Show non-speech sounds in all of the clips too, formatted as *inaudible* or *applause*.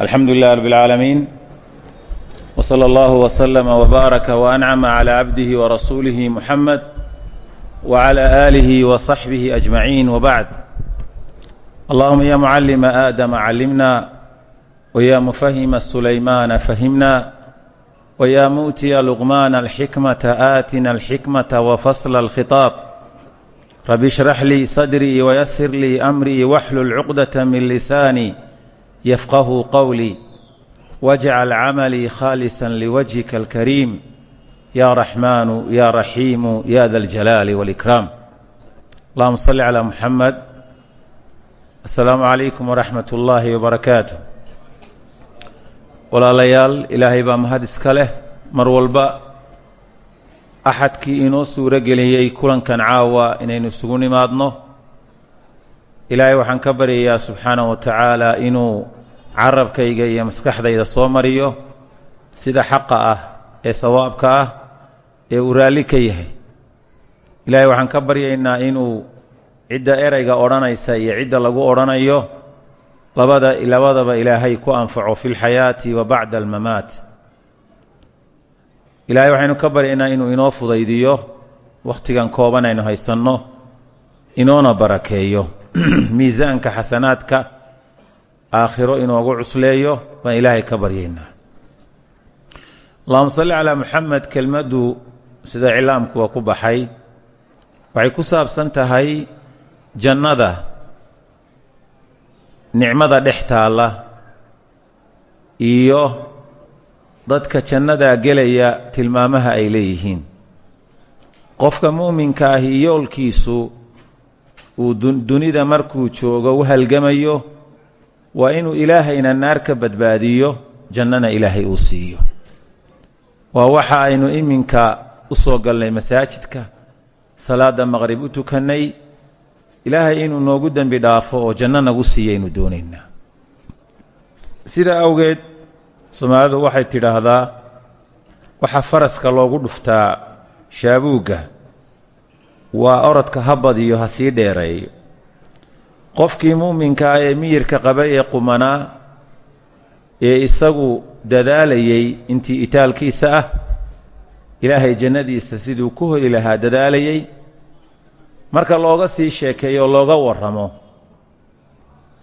alxamdu lilah rab اlcaalamiin wslى اllah wslma wbaaraka waأncama clى cabdihi warasuulihi muxamed wعlى آlihi وصaxbihi أجmaciin wbacd allahuma ya mucalima aadama callimna wya mufahima sulaymaana fahimna wya muutiya luqmaana alxikmata aatina alxikmata wafasla alkhitaab rabi shrax lii sadrii wayasir lii amrii waxlul cuqdata min lisaani yafqahu qowlii wajcal camalii khaalisan liwajhika alkariim ya raxmaanu ya raxiimu ya da aljalaali wاlikraam allahuma salli calaa muxamed assalaamu calaykum waraxmat ullaahi wabarakaatu walaalayaal ilaahay baa mahad iska leh mar walba axadkii inoo suuro geliyey kulankan caawa inaynu isugu nimaadno ilaahay waxaan ka baryayaa subxaanahu wa tacaala inuu carabkayga iyo maskaxdayda soo mariyo sida xaqa ah ee sawaabka ah ee uu raalli ka yahay. Ilaahay waxaan ka baryaynaa inuu cidda erayga odhanaysa iyo cidda lagu odhanayo labada labadaba ilaahay ku anfaco fi lxayaati wa bacda almamaat ilaahay waxaynu ka baryaynaa inuu inoo fudaydiyo wakhtigan kooban aynu haysanno inoona barakeeyo *clears throat* miisaanka xasanaadka aakhiro inoogu cusleeyo baan ilaahay ka baryaynaa. Allahuma salli calaa muxamed kelmaddu sida cilaamkuwa ku baxay waxay ku saabsan tahay jannada nicmada dhex taalla iyo dadka jannadaa gelaya tilmaamaha ay leeyihiin. Qofka mu'minka ahi yoolkiisu uu dunida markuu joogo u halgamayo waa inuu ilaahayna naar ka badbaadiyo jannana ilaahay uu siiyo. Waa waxa aynu iminka u soo galnay masaajidka salaadda maqrib u tukannay ilaahay inuu noogu dembi dhaafo oo janno nagu siiyaynu doonaynaa. Sidaa awgeed soomaalidu waxay tidhaahdaa waxa faraska loogu dhuftaa shaabuugga waa orodka ha badiyo ha sii dheereeyo qofkii muuminka ah ee miyirka qaba ee qumanaa ee isagu dadaalayey intii itaalkiisa ah ilaahay jannadiisa siduu ku heli lahaa dadaalayey marka looga sii sheekeeyo looga warramo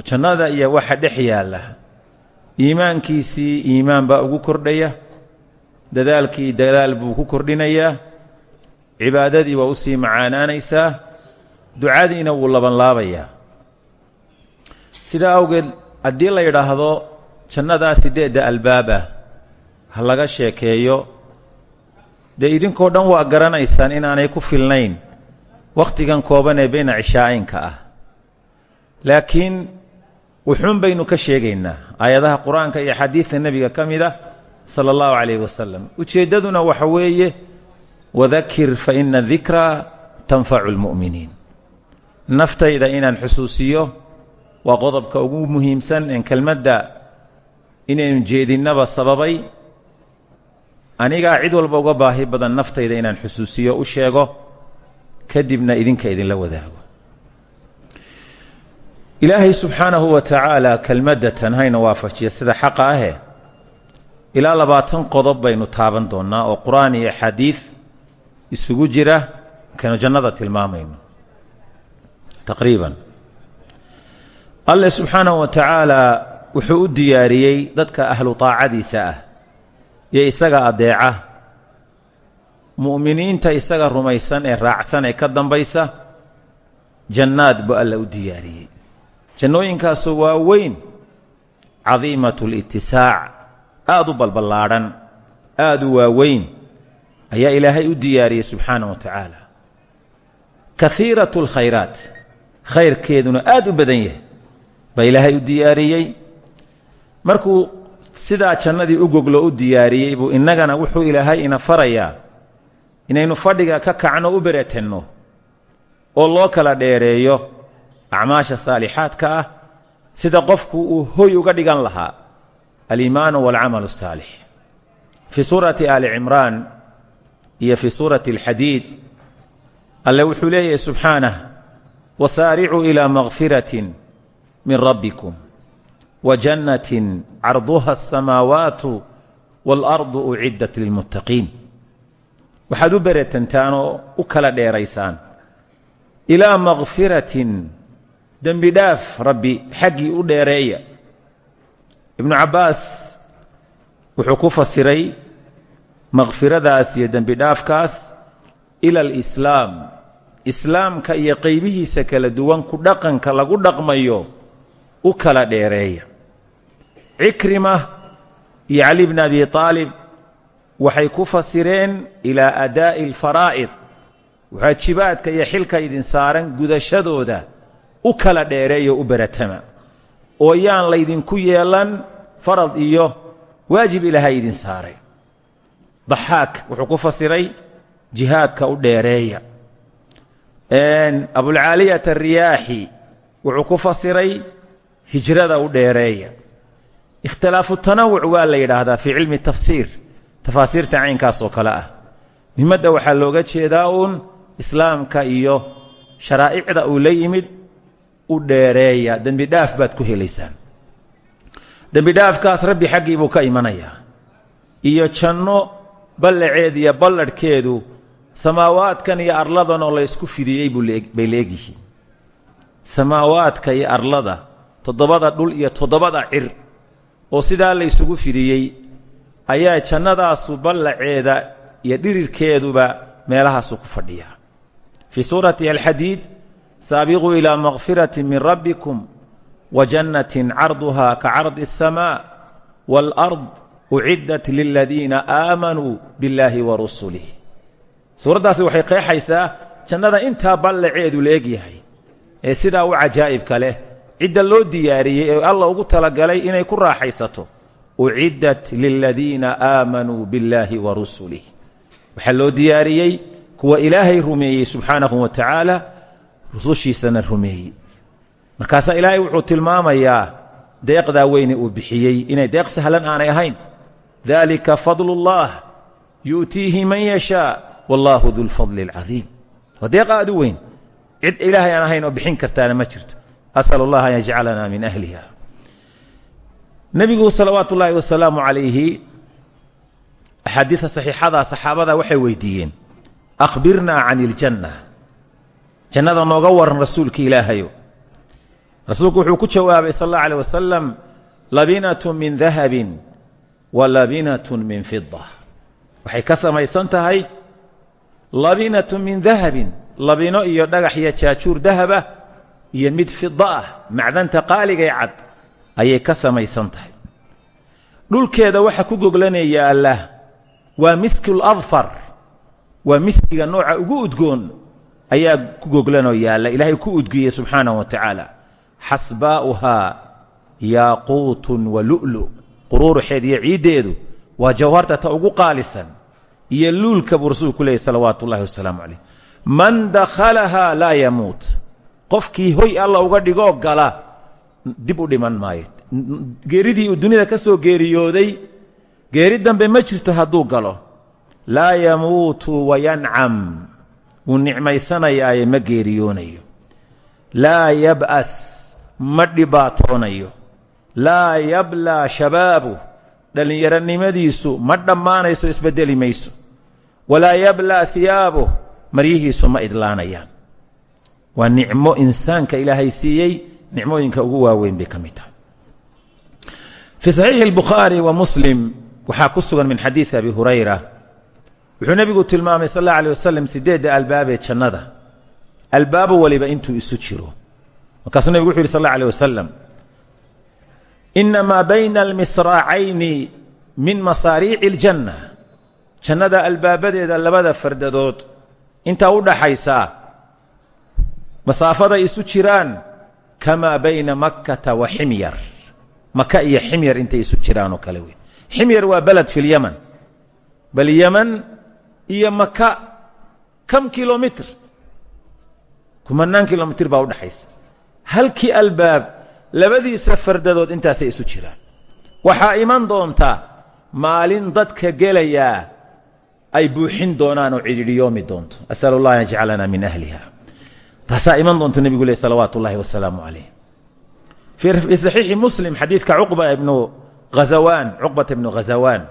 jannada iyo waxa dhex yaalla iimaankiisii iimaan baa ugu kordhaya dadaalkii dadaal buu ku kordhinayaa cibaadadii waa u sii macaanaanaysaa ducadiina wuu labanlaabayaa sidaa awgeed haddii la yidhaahdo jannadaa siddeedda albaaba ha laga sheekeeyo dee idinkoo dhan waa garanaysaan inaanay ku filnayn wakhtigan kooban ee bayna cishaa'inka ah. Laakiin wuxuun baynu ka sheegaynaa aayadaha qur'aanka iyo xadiidka nebiga ka mid ah sala allahu calayhi wasalam ujeeddaduna waxa weeye wadakir fa ina dikraa tanfacu lmu'miniin naftayda inaan xusuusiyo waa qodobka ugu muhiimsan en kelmadda inaynu jeedinnaba sababay. Anigaa cid walba uga baahi badan naftayda inaan xusuusiyo u sheego kadibna idinka idinla wadaago. Ilaahay subxaanahu wa tacaala kelmaddatan hayna waafajiya sida xaqa ahe ilaa labaatan qodob baynu taaban doonnaa oo qur'aan iyo xadiid isugu jira kanu jannada tilmaamayno taqriiban. Alle subxaanahu wa tacaala wuxuu u diyaariyey dadka ahlu taacadiisa ah iyo isaga adeeca mu'miniinta isaga rumaysan ee raacsan ee ka dambaysa jannaad buu alla u diyaariyey. Jannooyinkaasu waa weyn cadiimat litisaac aad u balballaadhan aad u waaweyn ayaa ilaahay u diyaariyey subxaanah wa tacaala. Kaiirat alkhayraat khayrkeeduna aad u badan yahay baa ilaahay u diyaariyey. Markuu sidaa jannadii u goglo u diyaariyey buu innagana wuxuu ilaahay ina farayaa inaynu fadhiga ka kacno u beretanno oo loo kala dheereeyo acmaasha saalixaadka ah sida qofku uu hoy uga dhigan lahaa aliimaanu waalcamalu asaalix fii suurati aali cimraan iyo fii suurati alxadiid. Alle wuxuu leeyahay subxaanah wasaaricuu ilaa makfiratin min rabbikum wa jannatin carduha asamaawaatu waalardu uciddat lilmuttaqiin. Waxaad u beretantaanoo u kala dheeraysaan. Ilaa makfiratin dembi dhaaf rabbi xaggii u dheereeya. Ibnu cabbaas wuxuu ku fasiray makfiradaas iyo dembi dhaafkaas ila alislaam islaamka iyo qaybihiisa kala duwan ku dhaqanka lagu dhaqmayo u kala dheereeya. Cikrima iyo cali bn abi aalib waxay ku fasireen ilaa adaa'i alfaraa'id waajibaadka iyo xilka idin saaran gudashadooda u kala dheereeyo u beratama oo yaan laydinku yeelan farad iyo waajib ilaahay idin saaray daxaak wuxuu ku fasiray jihaadka u dheereeya. Abulcaaliyat ariyaaxi wuxuu ku fasiray hijrada u dheereeya. Ikhtilaafu tanawuc waa la yidhaahdaa fii cilmi tafsiir tafaasiirta caynkaas oo kale ah. Muhimmadda waxaa looga jeedaa uun islaamka iyo sharaa'icda uu la yimid u dheereeya. Dembi dhaaf baad ku helaysaan. Dembi dhaafkaas rabbi xaggii buu ka ballaceed iyo balladhkeedu samaawaadkan iyo arladan oo la ysku fidiyey bay leegyihiin. Samaawaadka iyo arlada toddobada dhul iyo toddobada cir oo sidaa la ysugu fidiyey ayaa jannadaasu ballaceeda iyo dhirirkeeduba meelahaasu ku fadhiyaa fii suurati alxadiid saabiquu ilaa makfirati min rabbikum wa jannatin carduha ka cardi asamaa waalard uciddat liladiina aamanuu biاllaahi wa rusulih suuraddaasi waxay qeexaysaa jannada intaa ballaceedu leegyahay ee sidaa u cajaa'ibka leh cidda loo diyaariyey ee alla ugu talagalay inay ku raaxaysato uciddat liladiina aamanuu billaahi wa rusulih waxaa loo diyaariyey kuwa ilaahay rumeeyey subxaanahu wa tacaala rusushiisana rumeeyey markaasaa ilaahay wuxuu tilmaamayaa deeqdaa weyne uu bixiyey inay deeq sahlan aanay ahayn dalika fadlu اllah yu'tiihi man yashaa wallaahu dulfadli alcadiim waa deeq aad u weyn cid ilaahay aan ahayn oo bixin kartaana ma jirto asal allah an yajcalana min ahliha nebigu salawaatu ullaahi wasalaamu calayhi axaadiida saxiixada saxaabada waxay weydiiyeen akhbirnaa can iljanna jannada nooga waran rasuulka ilaahayo rasuulku wuxuu ku jawaabay sal allah aleh wasalam labinatu min dahabin wa labinatun min fida waxay ka samaysan tahay labinatu min dahabin labino iyo dhagax iyo jaajuur dahaba iyo mid fida ah macdanta qaaligay cad ayay ka samaysan tahay dhulkeeda waxa ku goglanaya allah waa miskul adfar waa miskiga nooca ugu udgoon ayaa ku goglanoo yaalla ilaahay ku udgiyey subxaanahu wa tacaala xasbaa'uhaa yaaquutun wa lu'lu quruuruxeed iyo ciiddeedu waa jawharta ta ugu qaalisan iyo luulka buu rasuulku leeyay salawaatu ullahi wasalaamu calayh. Man dakhalahaa laa yamuut. Qofkii hoy alla uga dhigoo gala dib u dhiman maayo. Geeridii uu dunida ka soo geeriyooday geeri dambe ma jirto hadduu galo. Laa yamuutu wayancam wuu nicmaysanayaaye ma geeriyoonayo laa yab'as ma dhibaatoonayo laa yablaa shabaabu dhallinyaronimadiisu ma dhammaanayso isbeddeli mayso walaa yablaa hiyaabuh maryihiisu ma idlaanayaan waa nicmo insaanka ilaahay siiyey nicmooyinka ugu waaweyn bay ka mid tahay fii saxiixi اlbukhaari wa muslim waxaa ku sugan min xadiidi abi hurayra wuxuu nebigu tilmaamay sal اllah alيه wasalam sideedda albaabee jannada albaabo waliba intuu isu jiro markaasuu nebigu wuxu yidhi sal اllah alيه wasalam inamaa bayna almisraacayni min masaariici اljanna jannada albaabadeeda labada fardadood intaa u dhaxaysaa masaafaday isu jiraan kamaa bayna makkata wa ximyar maka iyo ximyar intay isu jiraanoo kale wey ximyar waa beled fi lyaman bal yaman iyo maka kam kilomitr kumanaan kilomitr baa udhaxaysa halkii albaab labadiisa fardadood intaasay isu jiraan. Waxaa iman doonta maalin dadka gelayaa ay buuxin doonaan oo cidhidhiyoomi doonto. Asal allah min ahliha. Taasaa iman doonta nebigu leh salawaatu ullaahi wasalaamu calayh fii saxiixi muslim xadiidka cuqba ibnu ghazawaan cuqbata ibnu ghazawaan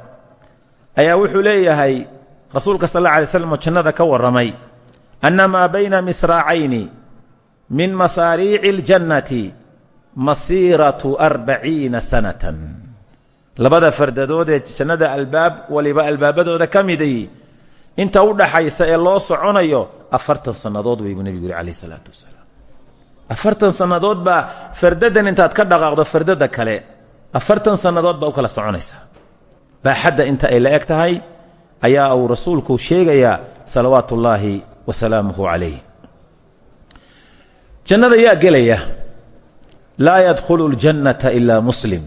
ayaa wuxuu leeyahay rasuulka sal alla alay jannada ka warramay anna bayna misraacayni min masaariici اljannati masiiratu arbaciina sanatan. Labada fardadood ee jannada albaab waliba albaabadooda ka inta u dhaxaysa ee loo soconayo afartan sannadood bay buu nebigu yuri calayh isalaatu wasalaam. Afartan sannadood baa fardadan intaad ka dhaqaaqdo fardada kale afartan sannadood baa u kala soconaysa. Baaxadda inta ay la eg ayaa uu rasuulku sheegayaa salawaatu ullaahi wa salaamuhu calayh jannada yaa gelaya laa yadkhulu ljannata ilaa muslim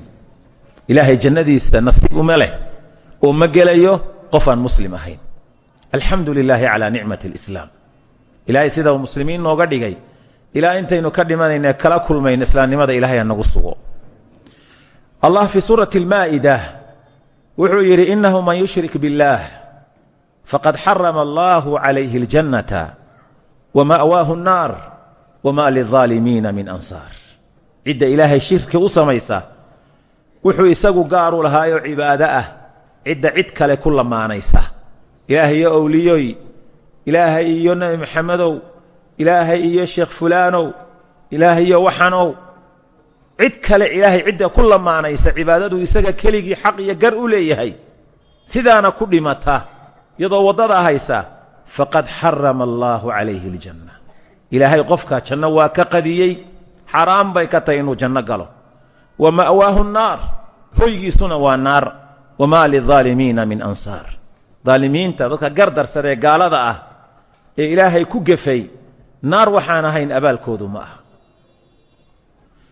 ilaahay jannadiisa nasiib uma leh oo ma gelayo qof aan muslim ahayn alxamdu lilaahi calaa nicmati alislaam ilaahay sidauu muslimiin nooga dhigay ilaa intaynu ka dhimanayna kala kulmayno islaamnimada ilaahay hanagu sugo allah fii suurati almaa'ida wuxuu yidhi innahu man yushrik billaah faqad xarama allaahu calayhi aljannata wama'waahu annaar wamaa lilaalimiina min ansaar cidda ilaahay shirki u samaysa wuxuu isagu gaaru lahaayoo cibaado ah cidda cid kale ku lamaanaysa ilaahay iyo owliyoy ilaahay iyo nebi maxamedow ilaahay iyo sheekh fulaanow ilaahay iyo waxanow cid kale ilaahay cidda ku lamaanaysa cibaadadu isaga keligii xaq iyo gar u leeyahay sidaana ku dhimata iyadoo waddadaa haysa faqad xarama allaahu calayhi aljanna. Ilaahay qofkaa janno waa ka qadiyey xaaraan bay ka tahay inuu janno galo. Wa ma'waahu naar. Hoygiisuna waa naar. Wamaa lidaalimiina min ansaar. Daalimiinta dadka gardarsanee gaalada ah ee ilaahay ku gefay naar waxaan ahayn abaalkoodu ma aha.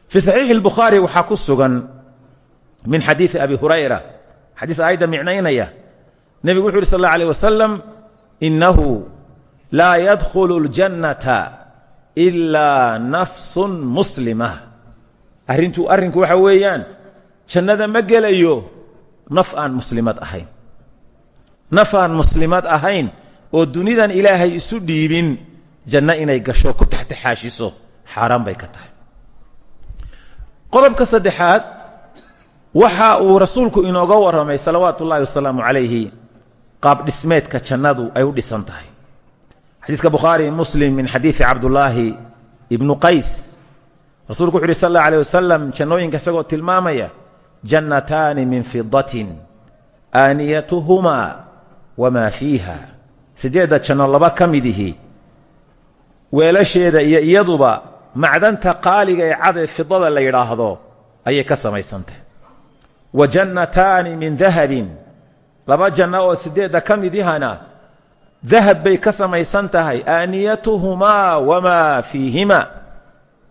Fii saxiixi albukhaari waxaa ku sugan min xadiidi abi hurayra xadiis aayadda micnaynaya. Nebigu wuxu yidhi sal alla alيh wasalam innahu laa yadkhulu اljannata ilaa nafsun muslima. Arrintu arrinku waxa weeyaan jannada ma gelayo naf aan muslimad ahayn. Naf aan muslimad ahayn oo dunidan ilaahay isu dhiibin janno inay gasho ku taxtaxaashiso xaaraan bay ka tahay. Qodobka saddexaad waxa uu rasuulku inooga warramay salawaatu ullaahi wasalaamu calayhi qaab dhismeedka jannadu ay u dhisan tahay xadiiska bukhaari muslim min xadiidi cabdullaahi ibnu qays. Rasuulku wuxu uhi sal alla alيh wasalam jannooyinka isagoo tilmaamaya jannataani min fidatin aaniyatuhumaa wamaa fiiha. Siddeedda janno laba ka midihi weelasheeda iyo iyaduba macdanta qaaliga ee cadee fidada la yidhaahdo ayay ka samaysantah. Wa jannataani min dahabin. Laba janno oo siddeedda ka midihana dahab bay ka samaysan tahay aaniyatuhumaa wamaa fiihima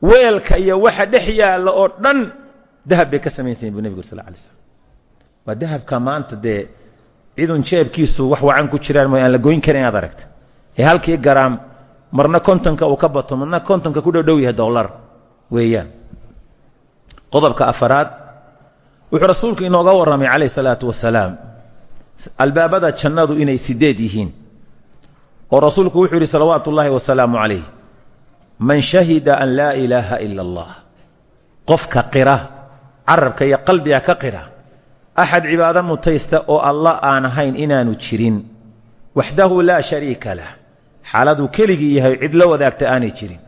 weelka iyo waxa dhex yaalla oo dhan dahab bay ka samaysanyiin bu nebigu sal lay slam dahabka maanta dee cidun jeebkiisu wax wacan ku jiraan mooy la goyn karin inaad aragta. Ee halkii garaam marna kontonka uu ka bato marna kontonka ku dhowdhow yahay dollar weeyaan. Qodobka afaraad wuxuu rasuulku inooga warramay calayh salaatu wasalaam albaabada jannadu inay sideed yihiin oo rasuulku wuxuu yidhi salawaatu ullaahi wasalaamu calayh. Man shahida an laa ilaaha ila allah qofka qira carabka iyo qalbiga ka qira axad cibaado mutaysta oo allah aan ahayn inaanu jirin waxdahu laa shariika lah. Xaaladuu keligii yahay cid la wadaagta aanay jirin.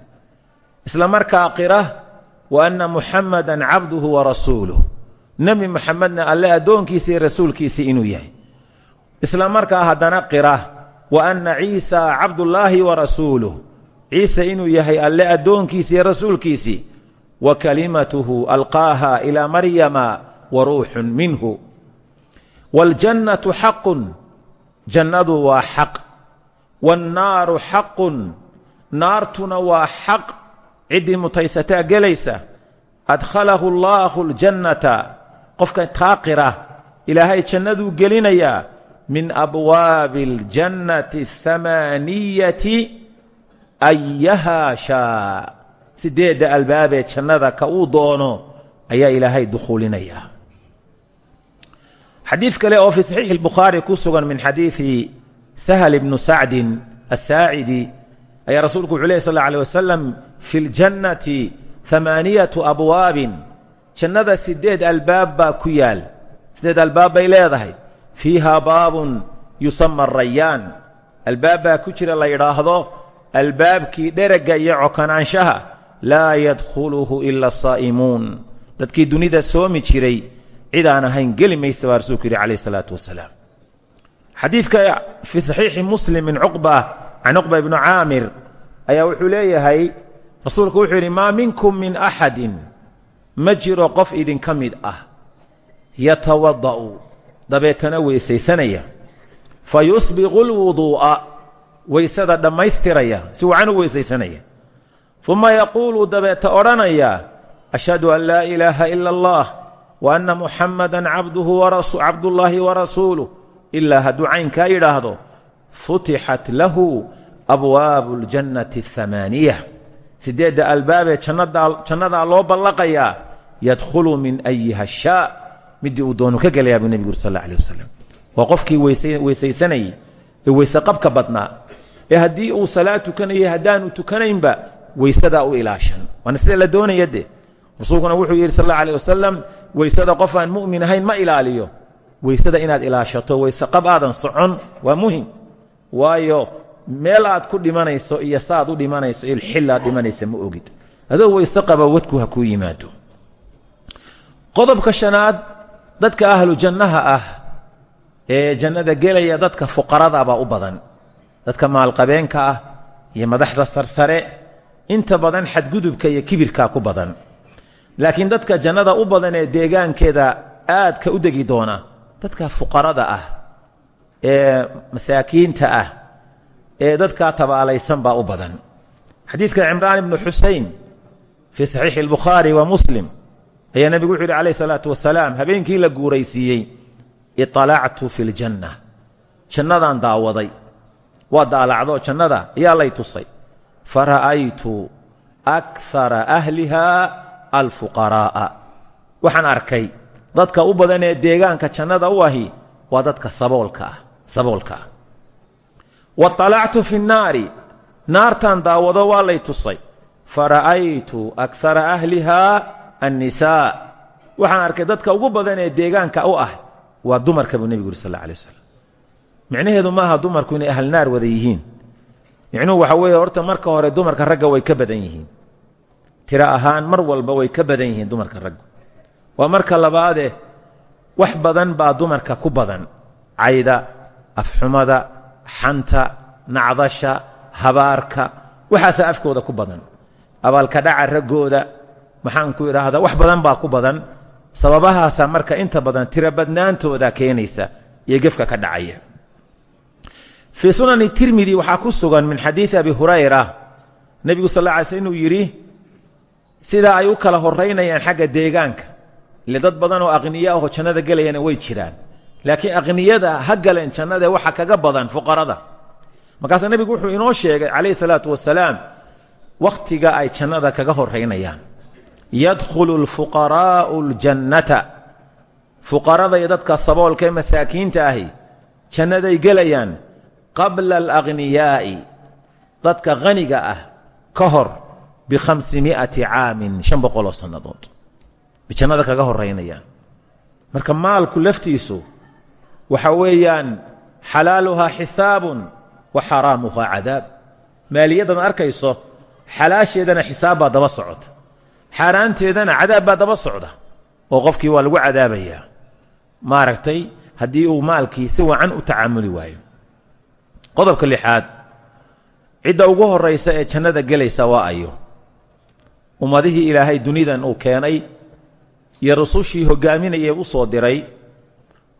Isla markaa qira wa anna muxamadan cabduhu wa rasuuluh. Nebi muxamedna alle addoonkiisa iyo rasuulkiisii inuu yahay wa anna ciisa cabdullaahi wa rasuuluh. Ciise inuu yahay alle addoonkiisi iyo rasuulkiisii wa kalimatuhu alqaaha ilaa maryama wa ruuxun minhu. Waاljannatu xaqun. Jannadu waa xaq. Waannaaru xaqun. Naartuna waa xaq. Ciddii mutaysataa gelaysa. Adkhalahu allaahu اljannata qofka taaqira. Ilaahay jannaduu gelinayaa min abwaabi اljannati اthamaaniyati ayahaa shaa sideedda albaabee jannada ka uu doono ayaa ilaahay dukhuulinayaa xadiid kale oo fii saxiixi اlbukhaari ku sugan min xadiidi sahl ibnu sacdin asaacidi ayaa rasuulku wuxuu ley sal اlه alيه wasalam fi اljannati ثamaaniyatu abwaabin jannada sideed albaab baa ku yaal sideed albaab bay leedahay fiihaa baabun yusama rayaan albaab baa ku jira la yidhaahdo albaabkii dheragga iyo cokanaanshaha laa yadkhuluhu ila asaa'imuun dadkii dunida soomi jiray cid aan ahayn geli maysa baa rasuulku yidhi calayh isalaatu wasalaam xadiidka fii saxiixi muslim min cuqba can cuqba ibnu caamir ayaa wuxuu leeyahay rasuulku wuxuu yidhi maa minkum min axadin ma jiro qof idinka mid ah yatawada'u dabeetana weysaysanaya. Fa yusbiqu lwuduu'a weysada dhammaystiraya si wacan u weysaysanaya. Uma yaquulu dabeeta odhanaya ashhadu an laa ilaaha ila allah wa anna muxammadan cabdullaahi wa rasuuluh ilaa hadduu caynkaa yidhaahdo futixat lahu abwaabu ljannati athamaaniya siddeedda albaabee jannadaa loo ballaqayaa yadkhulu min ayiha shaa midii uu doonu ka gelayaa buu nebigu sal alla alih wasalam qofkii weysaysanayey ee weyse qabka badnaa ee haddii uu salaad tukanayay haddaanu tukanaynba weysadaa u ilaashan. Waana sida la doonaya rasuulkuna wuxuu yidhi sal alla alih wasalam weysada mu'min ahayn ma ilaaliyo. Weysada inaad ilaashato weyse qab aadan socon waa muhiim waayo meel aad ku dhimanayso iyo saaad u dhimanayso iyo xilaad dhimanaysa ma ogid. Adoo weyse qaba wadku ha kuu yimaado. Qodobka shanaad dadka ahlu jannaha ah ee jannada gelaya dadka fuqaradabaa u badan. Dadka maalqabeenka ah iyo madaxda sarsare inta badan xadgudubka iyo kibirkaa ku badan. Laakiin dadka jannada u badan ee deegaankeeda aadka u degi doona dadka fuqarada ah ee masaakiinta ah ee dadkaa tabaalaysan baa u badan. Xadiidka cimraan ibnu xusein fii saxiixi albukhaari wa muslim ayaa nebigu wuxu yidhi calayh salaatu wasalaam habeenkii la guuraysiiyey iطalactu fi ljanna jannadaan daawaday. Waa daalacdo jannada ayaa lay tusay. Fara'aytu akara ahliha alfuqaraa'a waxaan arkay dadka u badan ee deegaanka jannada u ahi waa dadka saboolka ah ah. Waطalactu fi nnaari naartan daawado waa lay tusay. Fara'aytu akara ahliha annisaa waxaan arkay dadka ugu badan ee deegaanka u ah waa dumarka buu nebigu yuri sal alla alay wasalam micnaheedu maaha dumarku inay ahl naar wada yihiin. Micnuhu waxa weeye horta marka hore dumarka ragga way ka badan yihiin. Tiro ahaan mar walba way ka badan yihiin dumarka raggu. Waa marka labaade wax badan baa dumarka ku badan. Cayda afxumada xanta nacdasha habaarka waxaasaa afkooda ku badan. Abaalka dhaca raggooda maxaan ku idhaahdaa wax badan baa ku badan. Sababahaasaa marka inta badan tiro badnaantooda keenaysa iyo gefka ka dhacaya. Fii sunani tirmidi waxaa ku sugan min xadiidi abi hurayra. Nebigu sal la alay sl inuu yidhi ay u kala horaynayaan xagga deegaanka ile dad badan oo aqniya ahoo jannada gelayana way jiraan. Laakiin aqniyada ha galeen jannade waxa kaga badan fuqarada. Markaasaa nebigu wuxuu inoo sheegay calayhi salaatu wasalaam wakhtiga ay jannada kaga horaynayaan yadkhulu lfuqaraa'u ljannata fuqarada iyo dadka saboolka ee masaakiinta ahi jannaday gelayaan qabla alaqhniyaa'i dadka haniga ah ka hor bikhamsimi'ati caamin shan boqoloo sannadood. Jannada kaga horaynayaan marka maalku laftiisu waxa weeyaan xalaaluhaa xisaabun wa xaraamuhaa cadaab. Maaliyaddan arkayso xalaasheedana xisaab daba socota xaaraanteedana cadaab baa daba socda oo qofkii waa lagu cadaabayaa maaragtay haddii uu maalkii si wacan u tacaamuli waayo. Qodobka lixaad cidda ugu horraysa ee jannada gelaysa waa ayo. Ummadihii ilaahay dunidan uu keenay iyo rusushii hogaaminayee u soo diray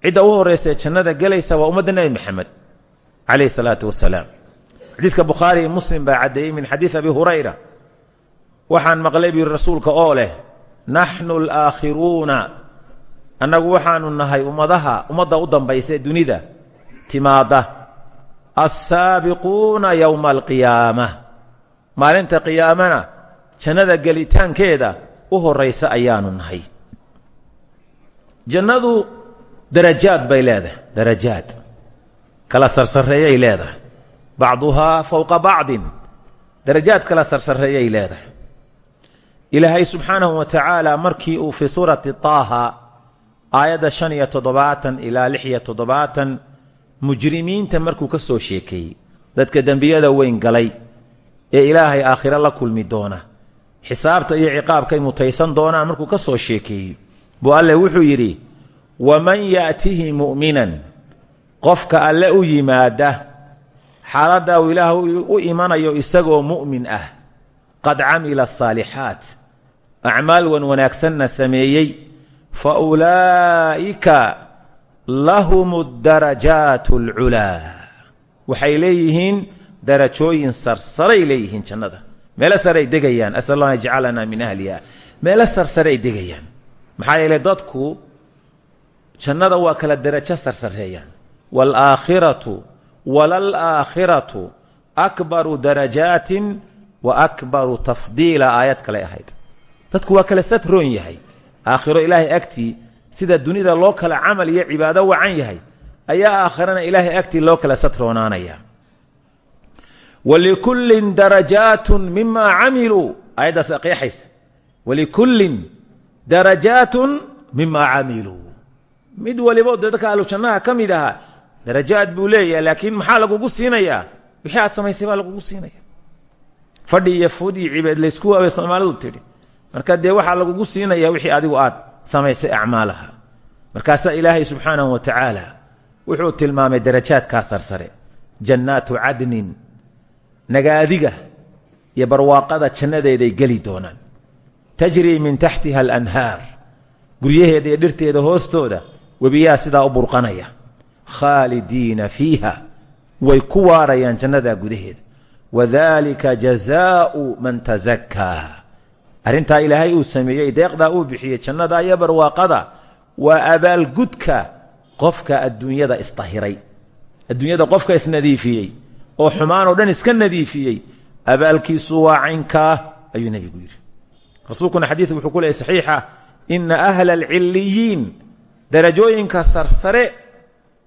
cidda u horraysa ee jannada gelaysa waa ummadda nebi maxamed calayh salaatu wasalaam. Xadiidka bukhaari muslim baa caddeeyey min xadiid abi hurayra waxaan maqlay buu rasuulka oo leh naxnu alaakhiruuna annagu waxaanu nahay ummadaha ummadda u dambaysa ee dunida. Timaadda. Assaabiquuna yowma alqiyaama. Maalinta qiyaamana jannada gelitaankeeda u horraysa ayaanu nahay. Jannadu darajaad bay leedahay darajaad. Kala sarsareeyay leedahay. Bacduhaa fowqa bacdin. Darajaad kala sarsareeyay leedahay ilaahay subxaanahu wa tacaala markii uu fii suurati taaha aayadda shan iyo toddobaatan ilaa lix iyo toddobaatan mujrimiinta markuu ka soo sheekeeyey dadka dembiyada weyn galay ee ilaahay aakhiro la kulmi doona xisaabta iyo ciqaabkay mutaysan doonaan markuu ka soo sheekeeyey buu alle wuxuu yidhi waman yaatihi mu'minan qofka alle u yimaada xaaladda uu ilaah u imanayo isagoo mu'min ah qad camila asaalixaat acmaal wan wanaagsanna sameeyey fa ulaa'ika lahum darajaat alculaa waxay leeyihiin darajooyin sarsaray leeyihiin jannada meelo sareay degayaan asal allah an yajcalana min ahliha meelo sarsareay degayaan maxaa yeelay dadku jannada waa kala derajo sarsareeyaan waalaakhiratu dadku waa kala satroon yahay. Aakhiro ilaahay agtii sida dunida loo kala camal iyo cibaado wacan yahay ayaa aakhirana ilaahay agtii loo kala satroonaanaya walikullin darajaatun mimaa camiluu aayaddaas qeexaysa walikullin darajaatun mimaa camiluu mid walibo dadka ahlu jannaha ka mid ahaa darajaad buu leeyahay laakiin maxaa samaysay baa lagugu siinaya fadhi iyo fud iyo cibaad laysku waabay soomaalidu tidhi marka dee waxaa lagugu siinaya wixii adigu aad samaysay acmaalaha. Markaasaa ilaahay subxaanahu wa tacaala wuxuu tilmaamay darajaadkaa sarsare. Jannaatu cadnin nagaadiga iyo barwaaqada jannadeeday geli doonaan. Tajrii min taxtiha alanhaar guryaheeda iyo dhirteeda hoostooda webiyaha sidaa u burqanaya. Khaalidiina fiiha way ku waarayaan jannadaa gudaheeda. Wadalika jazaau man tasakaa arrintaa ilaahay uu sameeyey deeqdaa uu bixiyey jannada iyo barwaaqada waa abaalgudka qofka adduunyada isdahiray. Adduunyada qofka isnadiifiyey oo xumaan oo dhan iska nadiifiyey abaalkiisu waa caynkaa ayuu nebigu yidhi. Rasuulkuna xadiid wuxuu ku leeyay saxiixa ina ahla alcilliyiin darajooyinka sarsare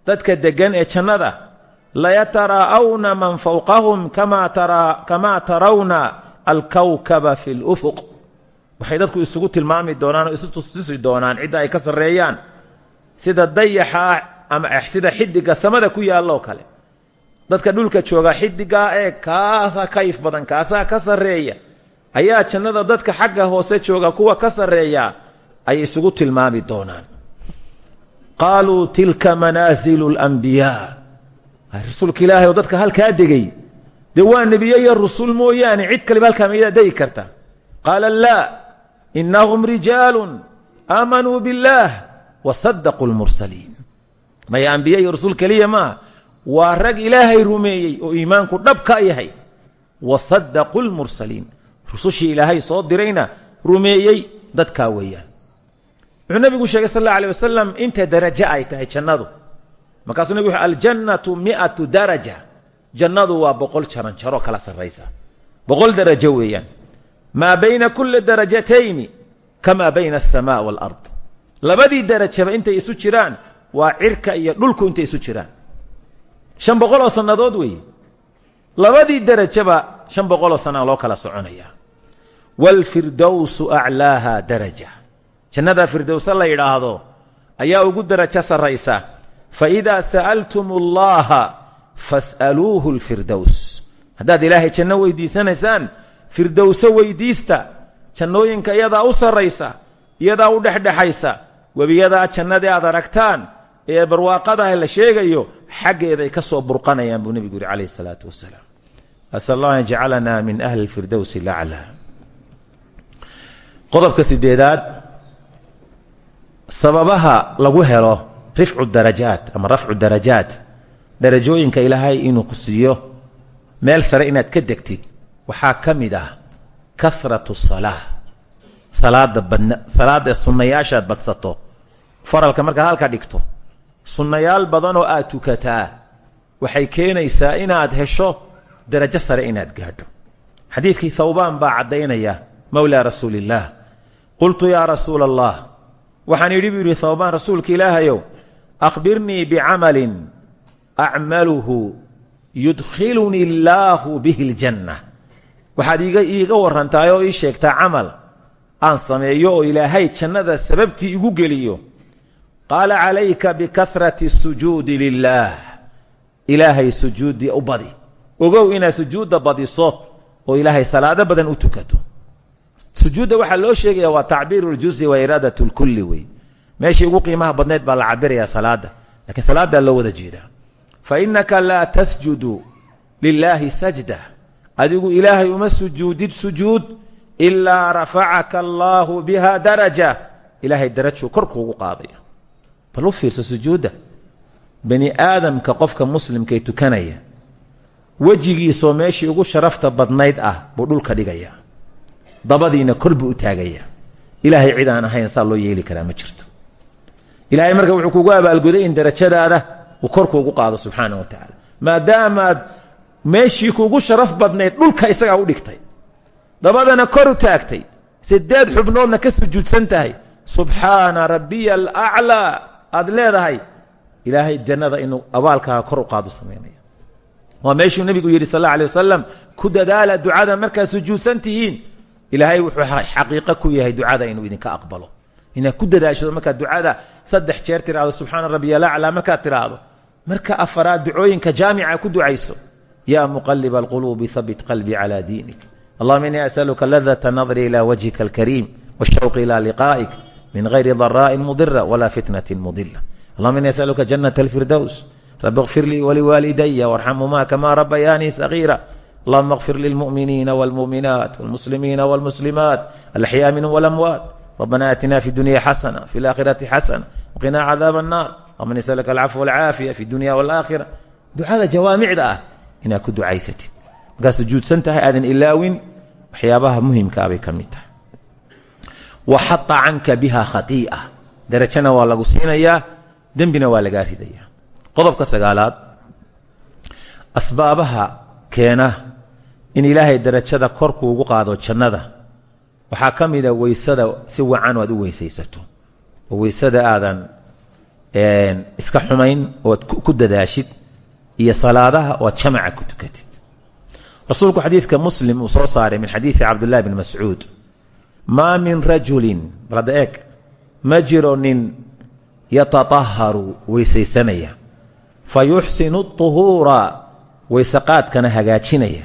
dadka deggan ee jannada layataraa'awna man fawqahum kamaa tarawna alkawkaba fi lufuq waxay dadku isugu tilmaami doonaan oo isu tustusi doonaan cidda ay ka sarreeyaan. Sida dayaxa ama sida xidiga samada ku yaalloo kale. Dadka dhulka jooga xidigaa ee kaasaa ka if badan kaasaa ka sarreeya. Ayaa jannada dadka xagga hoose jooga kuwa ka sarreeya ay isugu tilmaami doonaan. Qaaluu tilka manaasilu alambiyaa rasuulka ilaahay oo dadka halkaa degay. Dee waa iyo rusul mooyaane cid kaliba halkaa mayadaa degi karta. Qaala laa inahum rijaalun aamanuu biاllaah wasadaquu lmursaliin maya ambiye iyo rasul keliya maaha waa rag ilaahay rumeeyey oo iimaanku dhab ka yahay wasadaquu lmursaliin rusushii ilaahay soo dirayna rumeeyey dadkaa weeyaan wuxuu nabigu sheegay sal alla alay wasalam inta darajo ay tahay jannadu markaasuu nabig wuxu aljannatu miatu daraja jannadu waa boqol jaran jaro kala sarraysa boqol darajo maa bayna kulli darajatayni kamaa bayna asamaa waalard labadii darajaba intay isu jiraan waa cirka iyo dhulku intay isu jiraan. Shan boqoloo sannadood weeye. Labadii derajaba shan boqoloo sanaa loo kala soconaya. Waalfirdowsu aclaaha daraja. Jannada firdowsa la yidhaahdo ayaa ugu darajo sarraysa. Faidaa sa'altum allaha fas'aluuhu lfirdows haddaad ilaahay janno weydiisanaysaan firdowso weydiista jannooyinka iyadaa u sarraysa iyadaa u dhexdhexaysa webiyadaa jannadii aad aragtaan ee barwaaqadaah la sheegayo xaggeeday ka soo burqanayaan buu nebigu yidhi calayh isalaatu wasalaam asal allah min ahli lfirdowsi laclaa qodobka sideedaad sababaha lagu helo rifcu darajaat ama rafcu darajaat darajooyinka ilaahay inuu ku siiyo meel sare inaad ka degtid waxaa ka mid ah karatu salaa salaada badna salaada sunnayaashaad badsato faralka markaad halka dhigto sunnayaal badanoo aad tukataa waxay keenaysaa inaad hesho darajo sare inaad gaadho. Xadiidkii thawbaan baa caddaynaya mowlaa rasuuli illaah qultu yaa rasuula waxaan idhi buu yidhi thawbaan ilaahayow akhbirnii bicamalin acmaluhu yudkhilunii illaahu bihi ljanna waxaad iiga warantaay oo ii sheegtaa camal aan sameeyo oo ilaahay jannada sababtii igu geliyo. Qaala calayka bikahrati sujuudi lilaah ilaahay sujuuddii u badi. Ogow inaad sujuudda badiso oo ilaahay salaado badan u tukato. Sujuudda waxaa loo sheegaya waa tacbiiru ljuzi wa iraadat lkulli wey. Meeshii ugu qiimaha badnayd baa la cabirayaa salaada lakiin salaadaa loo wada jeedaa. Fa inaka laa tasjudu lilaahi sajda adigu ilaahay uma sujuudid sujuud ilaa rafacaka allaahu biha daraja. Ilaahay darajuu kor kuugu qaadaya. Bal u fiirsa sujuudda. Bani aadamka qofka muslimkae tukanaya. Wejigiisoo meeshii ugu sharafta badnayd ah buu dhulka dhigaya. Dabadiina kor buu u taagaya. Ilaahay cid ahayn saa loo yeeli karaa ma jirto. Ilaahay marka wuxuu kugu abaalguday in darajadaada uu kor kuugu qaado subxaana wa tacaala. Maadaamaad meeshii kuugu sharaf badnayd dhulka isagaa u dhigtay. Dabadana kor u taagtay. Sideed xubnoodna ka sujuudsan tahay. Subxaana rabbiya alaclaa aad leedahay ilaahay jannada inuu abaalkaaga kor u qaado samaynaya waa meeshuu nebigu yidhi sal alla alay ku dadaala ducada markaad sujuudsan tihiin. Ilaahay wuxuu xaqiiqo ku yahay ducada inuu idinka aqbalo. Inaad ku dadaashado markaad ducada saddex jeer tiraahdo subxaana rabbiya alaclaa markaad tiraahdo. Marka afaraad ducooyinka jaamica ku ducayso yaa muqaliba alquluubi habit qalbii calaa diinik allahuma inii asaluka ladata nadri ila wajhika alkariim washawqi ila liqaa'ik min gayri daraa'in mudira wala fitnatin mudila allahuma ini asaluka janat alfirdows rabi اkfir lii waliwaalidaya warxamhumaa kama rabayaanii sagiira allahuma اkfir lilmu'miniina wاlmu'minaat wاlmuslimiina wاlmuslimaat alaxyaa minhum walamwaat rabbana aatina fi dunya xasana fi اlaakhirati xasana waqinaa cadaab الnar allahuma nasaluka alcafw walcaafiya fi dunya wاlaakhira ducada jawaamicda ah inaad ku ducaysatid. Markaad sujuudsan tahay aadan ilaawin waxyaabaha muhimkaa bay ka mid tahay. Waxaa canka biha khaii'a darajana waa lagu siinayaa dembina waa lagaa ridaya qodobka sagaalaad asbaabaha keena in ilaahay darajada korkuugu qaado jannada. Waxaa ka weysada si wacan aad u weysaysato. Weysada aadan iska xumayn oad ku dadaashid iyo salaadaha oad jamaca ku tukatid. Rasuulku xadiidka muslim uu soo saaray min xadiidi cabdullahi bn mascuud. Maa min rajulin bal hadda eeg ma jiro nin yataaharu weysaysanaya. Fa yuxsinu uhuura weysaqaadkana hagaajinaya.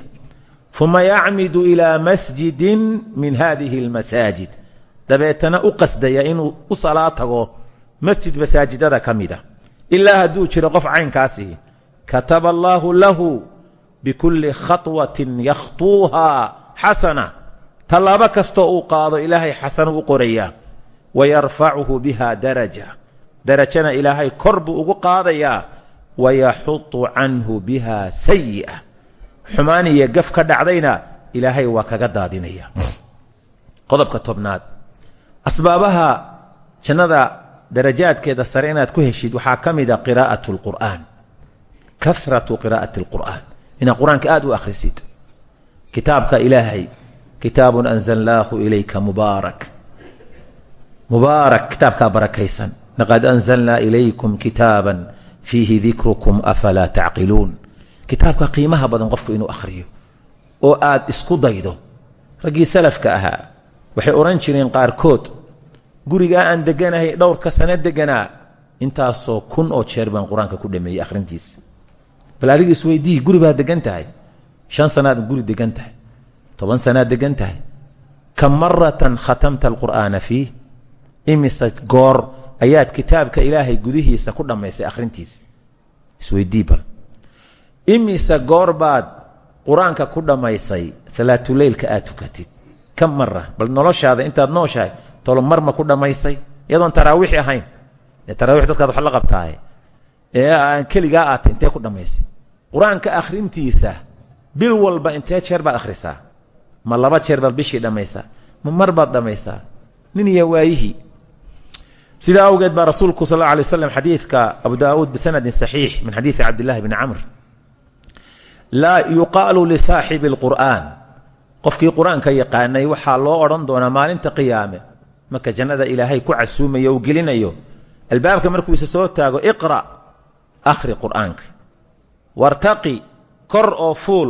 Uma yacmidu ilaa masjidin min hadihi almasaajid dabeetana u qasdaya inuu u kataba allaahu lahu bikulli khaطwatin yakhtuuha xasana tallaabo kastoo uu qaado ilaahay xasano u qorayaa. Wayarfacuhu biha daraja. Darajana ilaahay kor buu ugu qaadayaa. Wayaxutu canhu biha sayi'a xumaan iyo gaf ka dhacdayna ilaahay waa kaga daadinaya. Qodobka tobnaad. Asbaabaha jannada darajaadkeeda sare inaad ku heshid waxaa ka mida qiraa'at lqur'aan karatu qiraa'ati alqur'aan inaad qur'aanka u akhrisid kitaabka ilaahay kitaabun anzalnaahu ilayka mubaarak mubaarak kitaabkaa barakaysan laqad anzalnaa ilaykum kitaaban fiihi dikrukum afalaa tacqiluun kitaabka qiimaha badan qofku inuu akhriyo oo aad isku daydo raggii salafka ahaa waxay odhan jireen qaarkood gurigaa aan deganahay dhowrka sano deganaa intaasoo kun oo jeer baan qur'aanka ku dhameeyey akhrintiisa bal adiga isweydii guri baad degan tahay. Shan sanaad guri degan tahay. Toban sanaad degan tahay. Kam maratan khatamta alqur'aana fiih imise goor ayaad kitaabka ilaahay gudihiisa ku dhammaysay akhrintiisa isweydii bal. Imise goor baad qur'aanka ku dhammaysay salaatuleylka aad tukatid? Ka mara bal noloshaada intaad nooshahay tolo marma ku dhammaysay? Iyadoon taraawiixi ahayn. Ee tarawix wax la qabtaaye ee aan keligaa aatay intee ku dhammaysay. Qur'aanka bil walba intee jeer baad akhrisaa? Ma laba jeer baad bishii dhammaysaa? Ma mar baad nin iyo waayihii sidaa awgeed baa rasuulku sal alla alay waslam xadiidka abu daawuud bisanadin saxiix min xadiidi cabdillahi bni camr. Laa yuqaalu lisaaxibi alqur'aan qofkii qur'aanka yaqaanay waxaa loo odhan doonaa maalinta qiyaame. Marka jannada ilaahay ku casuumayo u gelinayo. Albaabka markuu soo taago iqra' akhri qur'aanka. Wartaqi kor oo fuul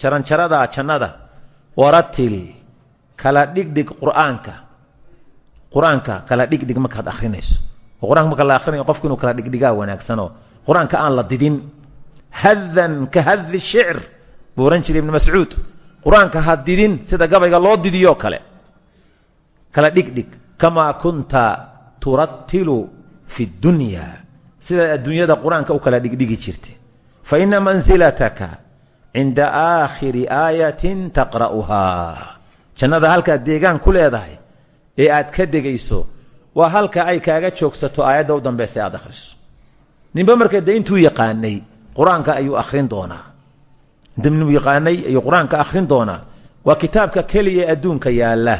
jaranjaradaa jannada. Waratil kala dhigdhig qur'aanka. Qur'aanka kala dhigdhig markaad akhrinayso. Oo qur'anka marka la kala dhigdhigaa wanaagsanoo qur'aanka aan la didin. Hadan ka hadi shicr buu ohan jiray ibnu mascuud. Didin sida gabayga loo didiyoo kale. Kala dhigdhig kamaa kunta turatilu fi dunya sidaad adduunyada qur'aanka u kala dhigdhigi jirta fa ina mansilataka cinda aakhiri aayatin taqra'uhaa jannada halkaad deegaan ku leedahay ee aad ka degayso waa halka ay kaaga joogsato aayadda u dambaysa aad akhriso. Ninba marka de intuu yaqaanay qur'aanka ayuu akhrin doonaa. Inuu yaqaanay ayuu qur'aanka akhrin doonaa. Waa kitaabka keliya adduunka yaalla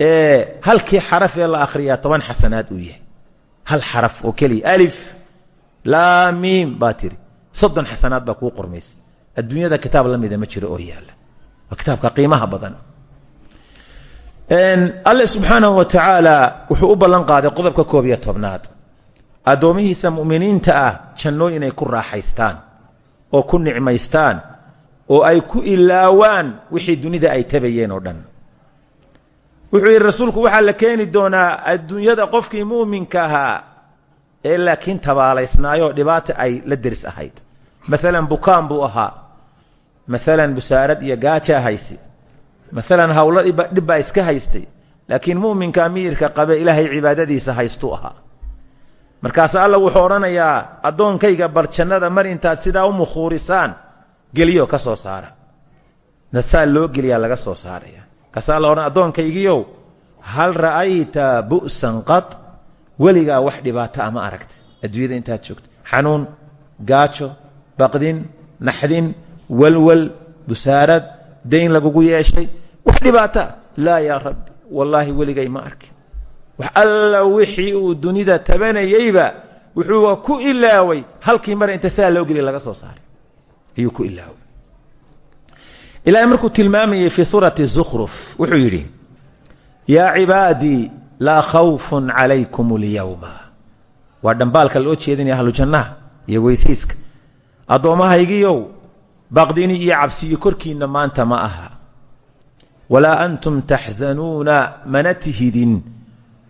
ee halkii xaraf ee la akhriyaa toban xasanaad uu yahay hal xaraf oo keliya alif laa miim baa tiri. Soddon xasanaad baa kuu adduunyada kitaab la mida ma jiro oo yaalla waa kitaabka qiimaha badan. Alle subxaanahu wa tacaala wuxuu u ballan qaaday qodobka koob iyo tobnaad. Mu'miniinta ah jannooyin ay ku raaxaystaan oo ku nicmaystaan oo ay ku ilaawaan wixii dunida ay tabayeen oo dhan wuxuu yidhi rasuulku waxaa la keeni doonaa adduunyada qofkii muuminka ahaa ee laakiin tabaalaysnaayoo dhibaata ay la deris ahayd. Maalan bukaan buu ahaa. Maalan busaarad iyo gaajaa haysi. Maalan hawlo dhibbaa iska haystay. Laakiin mu'minka miyirka qabe ilaahay cibaadadiisa haystuu ahaa. Markaas alla wuxuu odhanayaa addoonkayga bar jannada mar intaad sidaa u mukhuurisaan geliyo ka soo saara. Nasaa loo geliyaa laga soo saaraya kaasaa la odhan addoonkaygiiow hal ra'ayta bu'san qad? Weligaa wax dhibaato ama aragta adduunyada intaad joogto. Xanuun gaajo baqdin naxdin walwal busaarad dayn lagugu yeeshay. Wax dhibaata laa yaa rabbi wallaahi weligay ma arkin. Wax alla wixii uu dunida tabanayeyba wuxuu ku ilaaway. Halkii mar inta saa loo geliya laga soo saaray. Ayuu ku ilaaway ilaahay markuu tilmaamayey fii suurati zukhruf wuxuu yidhi yaa cibaadii laa khawfun calaykum اlyawma waa dhambaalka loo jeedinaya ahlujannaha iyo weysiiska. Addoommahaygiiow baqdini iyo cabsiyo korkiinna maanta ma aha. Walaa antum taxzanuuna mana tihidin.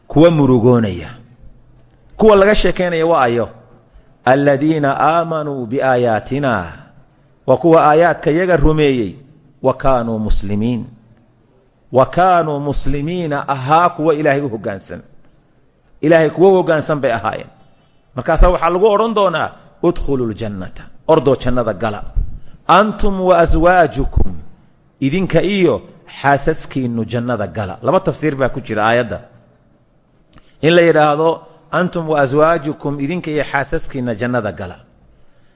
Kuwa murugoonaya. Kuwa laga sheekaynaya waa ayo aladiina aamanuu biaayaatina waa kuwa aayaadka yaga rumeeyey wa kaanuu muslimiin. Wa kaanuu muslimiina ahaa kuwa ilaahay u hoggaansan ilaahay kuwa bay ahaayeen. Markaasaa waxaa lagu odhan doonaa udkhulu ljannata ordoo jannada gala. Antum wa aswaajukum idinka iyo xaasaskiinnu jannada gala. Laba tafsiir baa ku jira aayadda. In la yidhaahdo antum wa aswaajukum idinka iyo xaasaskiinna jannada gala.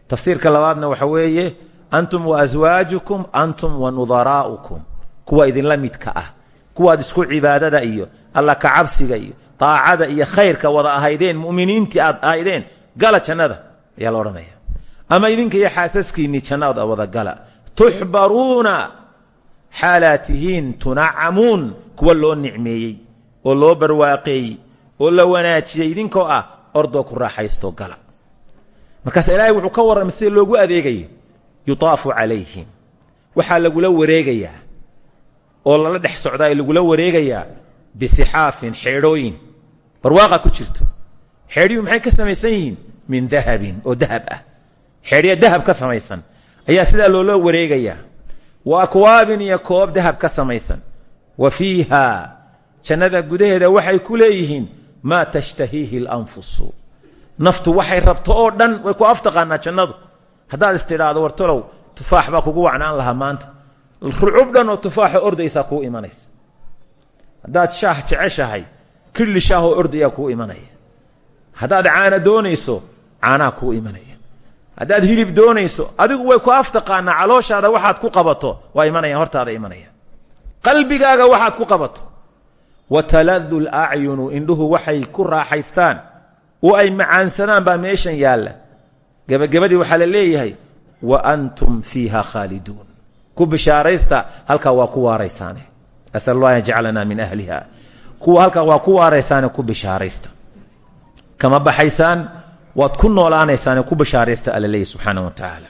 Tafsiirka labaadna waxa weeye antum wa aswaajukum antum wa nudaraa'ukum kuwa idinla midka ah. Kuwaad isku cibaadada iyo alla kacabsiga iyo daacada iyo khayrka wada ahaydeen muminiintii aad ahaydeen gala jannada ayaa la ama idinka iyo xaasaskiinnii jannada wada gala. Tuxbaruuna xaalaad tihiin tunacamuun kuwa loo nicmeeyey oo loo barwaaqeeyey oo la wanaajiyey idinkoo ah ordoo ku raaxaysto gala. Markaas ilaahay wuxuu ka warramay sida loogu adeegayo yutaafu calayhim. Waxaa lagula wareegayaa oo lala dhex socdaa lagula wareegayaa bisixaafin xeedhooyin. Barwaaqa ku jirto. Xeedhiyuu maxay ka samaysan min dahabin oo dahab ah. Xeedhya dahab ka samaysan. Ayaa sidaa loola wareegayaa. Wa akwaabin iyo dahab ka samaysan. Wa fiiha jannada gudaheeda waxay ku leeyihiin maa tashtahiihi alanfusu naftu waxay rabto oo dhan way ku aftaqaanaa jannadu haddaad istidhaahdo wartalow tufaax baa kugu wacnaan lahaa maanta. Rucub dhan oo tufaaxo ordaysaa kuu imanaysa. Haddaad shaah jeceshahay killi shaahoo ordayaa kuu imanaya. Haddaad caana doonayso caanaa kuu imanaya. Haddaad hilib doonayso adigu way ku aftaqaanaa calooshaada waxaad ku qabato waa imanaya hortaada imanaya. Qalbigaaga waxaad ku qabato. Wa taladu lacyunu indhuhu waxay ku raaxaystaan. Oo ay macaansadaan baa meeshan yaalla gebagabadii waxaa la leeyahay wa antum fiiha khaaliduun. Ku bishaaraysta halkaa waa ku waaraysaane. Asal allah an yajcalana min ahliha kuwa halkaa waa ku waaraysaane ku bishaaraysta. Kama baxaysaan waad ku noolaanaysaane ku bishaaraysta alla leeyahy subxaana wa tacaala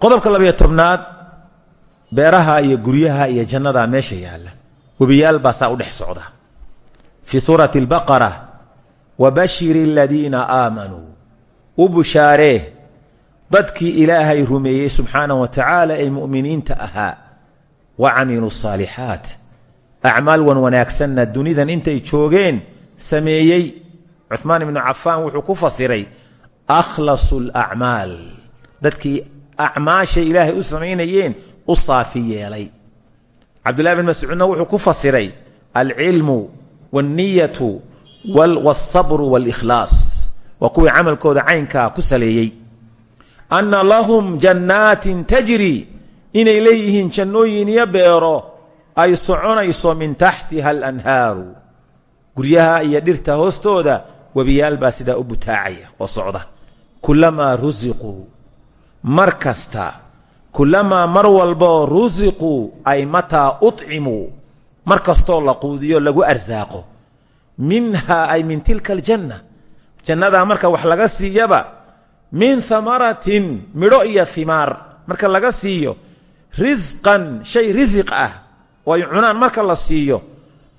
qodobka labayo tobnaad beeraha iyo guryaha iyo jannada meesha yaalla. Webiyaal baa saa u dhex socda. Fii suurati albaqara wabashiri aladiina aamanuu u bushaaree dadkii ilaahay rumeeyey subxaanahu wa tacaala ee mu'miniinta ahaa wa camiluu saalixaat acmaal wan wanaagsanna dunidan intay joogeen sameeyey cuhmaan ibnu cafaan wuxuu ku fasiray akhlasu alacmaal dadkii acmaashay ilaahay u samaynayeen u saafi yeelay cabdullahi bin mascuudna wuxuu ku fasiray alcilmu wاlniyatu wاlsabru wاlikhlaas waa kuwii camalkooda caynkaa ku saleeyey. Anna lahum jannaatin tajri inay leeyihiin jannooyin iyo beero ay soconayso min taxtiha alanhaaru. Guryaha iyo dhirta hoostooda webiyaal baa sidaa u butaacaya oo socda. Kulamaa rusiquu mar kasta kulamaa mar walboo rusiquu ay mataa ucimuu mar kastoo la lagu arsaaqo. Minhaa ay min tilka aljanna jannadaa marka wax laga siiyaba min hamaratin midho iyo himaar marka laga siiyo risqan shay risiq ah oo ay cunaan marka la siiyo.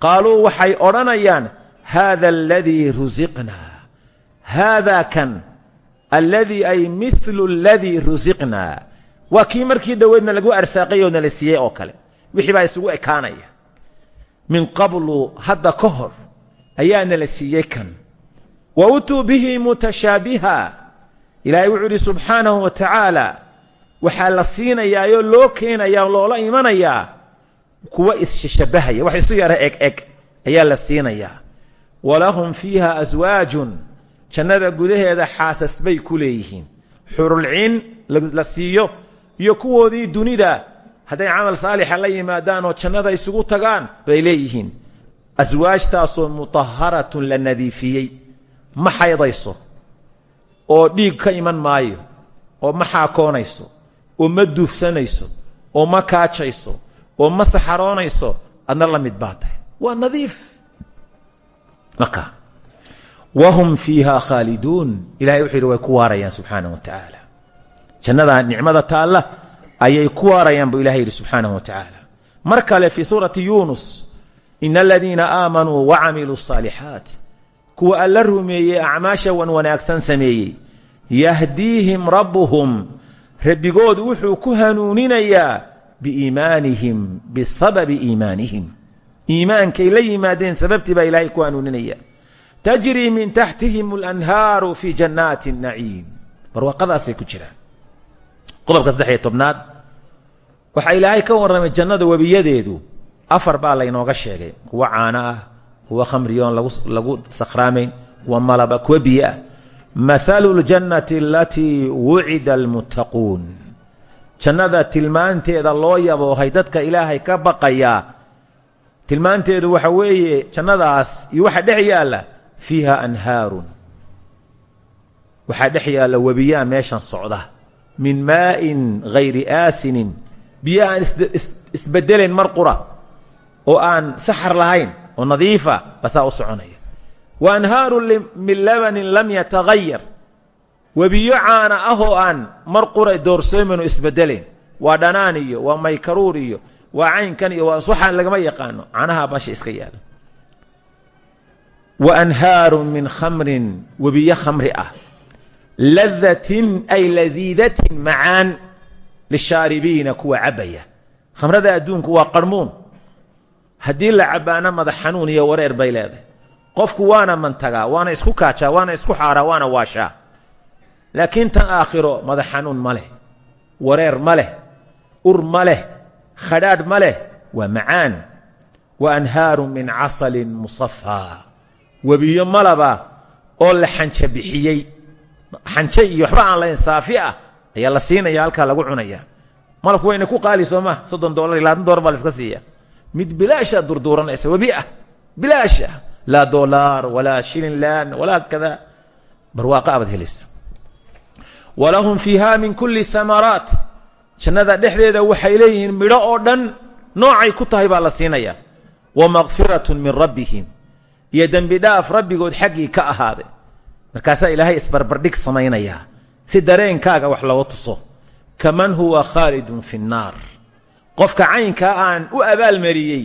Qaaluu waxay odhanayaan haada aladii rusiqnaa haadaa kan alladii ay milu aladii rusiqnaa waa kii markii dhoweedna lagu arsaaqay oo nala siiyey oo kale. Wixii baa isugu ekaanaya. Min qablu hadda ka hor ayaa nala siiyey kan wa utuu bihi mutashaabiha ilaahay wuxuu idhi subxaanahu wa tacaala waxaa la siinayaayoo loo keenayaa loola imanayaa. Kuwa isshabahaya wax isu yara eg eg ayaa la siinayaa. Walahum fiiha aswaajun jannada gudaheeda xaasas bay ku leeyihiin. Xurulciin la siiyo iyo kuwoodii dunida hadday camal saalixa la yimaadaan oo jannada isugu tagaan bay leeyihiin. Aswaajtaasoo mutaharatun la nadiifiyey ma xaydayso oo dhiig ka iman maayo oo ma xakoonayso oo ma duufsanayso oo ma kaajayso oo ma saxaroonayso adna la mid baa waa nadiif. Marka wahum fiiha khaaliduun. Ilahay wuxuu yidhi way ku wa tacaala jannadaa nicmada taalla ayay ku waarayaan buu ilahay wa tacaala mar kale fii suurati yuunus ina aladiina aamanuu wacamiluu asaalixaat kuwa alla rumeeyey acmaasha wan wanaagsan sameeyey. Yahdiihim rabbuhum rabbigood wuxuu ku hanuuninayaa biiimaanihim bisababi iimaanihim. Iimaankay la yimaadeen sababtii baa ilaahay ku hanuuninaya tajrii min taxtihim alanhaaru fii jannaati naciim barwaaqadaasay ku jiraan. Qodobka saddex tobnaad. Waxaa ilaahay ka warramay jannada webiyadeedu. Afar baa laynooga sheegay. Kuwa caano ah kuwa khamriyoon lagu sakhraamayn kuwa malaba kuwa biyo ah mathalu ljannati alatii wucida almuttaquun jannada tilmaanteeda loo yaboohay dadka ilaahay ka baqayaa tilmaanteedu waxa weeye jannadaas iyo waxa dhex yaalla fiiha anhaarun. Waxaa dhex meeshan socda. Min maa'in hayri aasinin. Biyo aan qura oo aan saxar lahayn oo nadiifa basaa u soconaya. Wa anhaarun min labanin lam yatahayar webiyo caana ah oo aan mar qura doorsoomayno isbedelayn waa dhanaan iyo waa maykaruur iyo waa caynkan iyo waxaan lagama yaqaano. Canaha meesha iska yaalla wa anhaarun min khamrin webiyo khamri ah. Ladatin ay ladiidatin macaan lishaaribiina kuwa cabbaya. Khamrada adduunku waa qarmuun haddii la cabbaana madax xanuun iyo wareer bay leedahay. Qofku waana mantagaa waana isku kaajaa waana isku xaaraa waana waashaa. Laakiin tan aakhiro madax xanuun ma leh wareer ma leh ur ma leh khadhaadh ma leh waa macaan. Wa min casalin musafaa webiyo malaba oo la xanje bixiyey. Xanje iyo waxba aan lahayn saafi ah ayaa la siinaya halkaa lagu cunaya malabku wayna ku qaali soo maa soddon dolar iyo dolar baa la iska siiya mid bilaashaa durduuranaysa webi ah. Bilaash ah laa dolaar walaa shilin laan walaa kada. Barwaaqo abaad helaysa walahum fiiha min kuli amaraat jannada dhexdeeda waxay leeyihiin midho oo dhan noocay ku tahay baa la siinaya. Wa makfiratun min rabbihim iyo dembi dhaaf rabbigood xaggii ka ahaaday markaasaa ilaahay isbarbardhig samaynayaa. Si dareenkaaga wax looga tuso. Kaman huwa khaalidun fi nnaar qofka caynkaa aan u abaalmariyey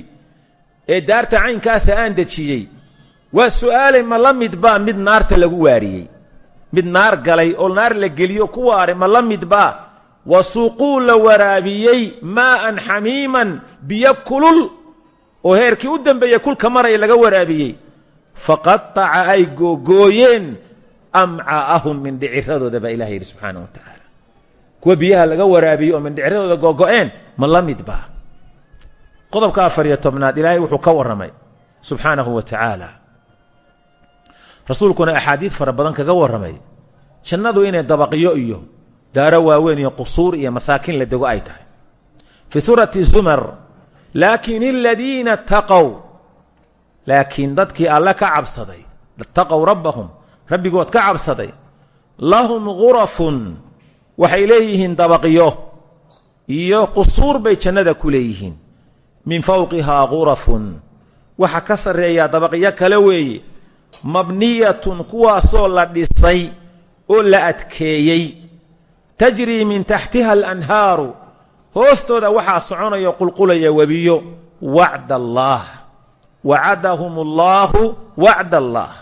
ee daarta caynkaasa aan dejiyey waa su'aalay ma la midbaa mid naarta lagu waariyey. Mid naar galay oo naar la geliyo ku waare ma la midbaa wa suuquu la waraabiyey maa'an xamiiman biyo kulul oo heerkii u dambeeya kulka maraya laga waraabiyey. Faqataca ay googooyeen amcaa'ahum mindhiciradooda baa ilaha yidhi subxaana wa tacaala kuwa biyaha laga waraabiyey oo mindhiciradooda googo'een ma la qodobka afar iyo tobnaad ilaahay wuxuu ka warramay subxaanahu wa tacaala. Rasuulkuna axaadiid fara badan kaga warramay jannadu inay dabaqyo iyo daaro waaweyn iyo qusuur iyo masaakiin la dego ay tahay. Fii suurati zumar laakin aladiina taqow laakiin dadkii alle ka cabsaday taqow rabbahum rabbigood ka cabsaday lahum ghurafun waxay leeyihiin dabaqyo iyo qusuur bay jannada ku leeyihiin. Min fawqihaa ghurafun. Waxa ka sarreeyaa dabaqyo kale weeye. Mabniyatun kuwaasoo la dhisay oo la adkeeyey. Tajrii min taxtiha alanhaaru. Hoostooda waxaa soconaya qulqulaya webiyo. Wacd allaah wacadahum allaahu wacd allaah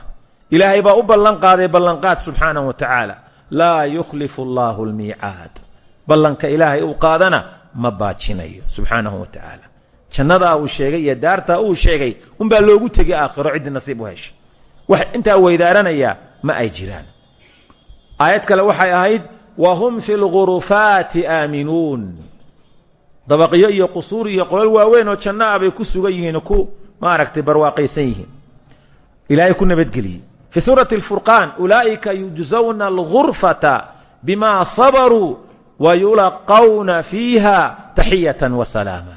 ilaahay baa u ballan qaaday ballanqaad subxaanahu wa tacaala laa yukhlifu allaahu almiicaad ballanka ilaahay uu qaadana ma baajinayo. Subxaanahu wa tacaala jannadaa uu sheegay iyo daartaa uu sheegay unbaa loogu tegay aakhiro ciddii nasiib u heshay wax intaa weydaaranayaa ma ay jiraan. Aayad kale waxay ahayd wa fi lgurufaati aaminuun dabaqyo iyo qusuur iyo qolal waaweyn oo janno ah bay ku sugan yihiin ku maaragtay barwaaqaysan yihiin. Ilaahay ku nabadgeliyey. Fii suurati alfurqaan ulaa'ika yujzawna algurfata bima sabaruu wa yulaqawna fiiha taxiyatan wa salaama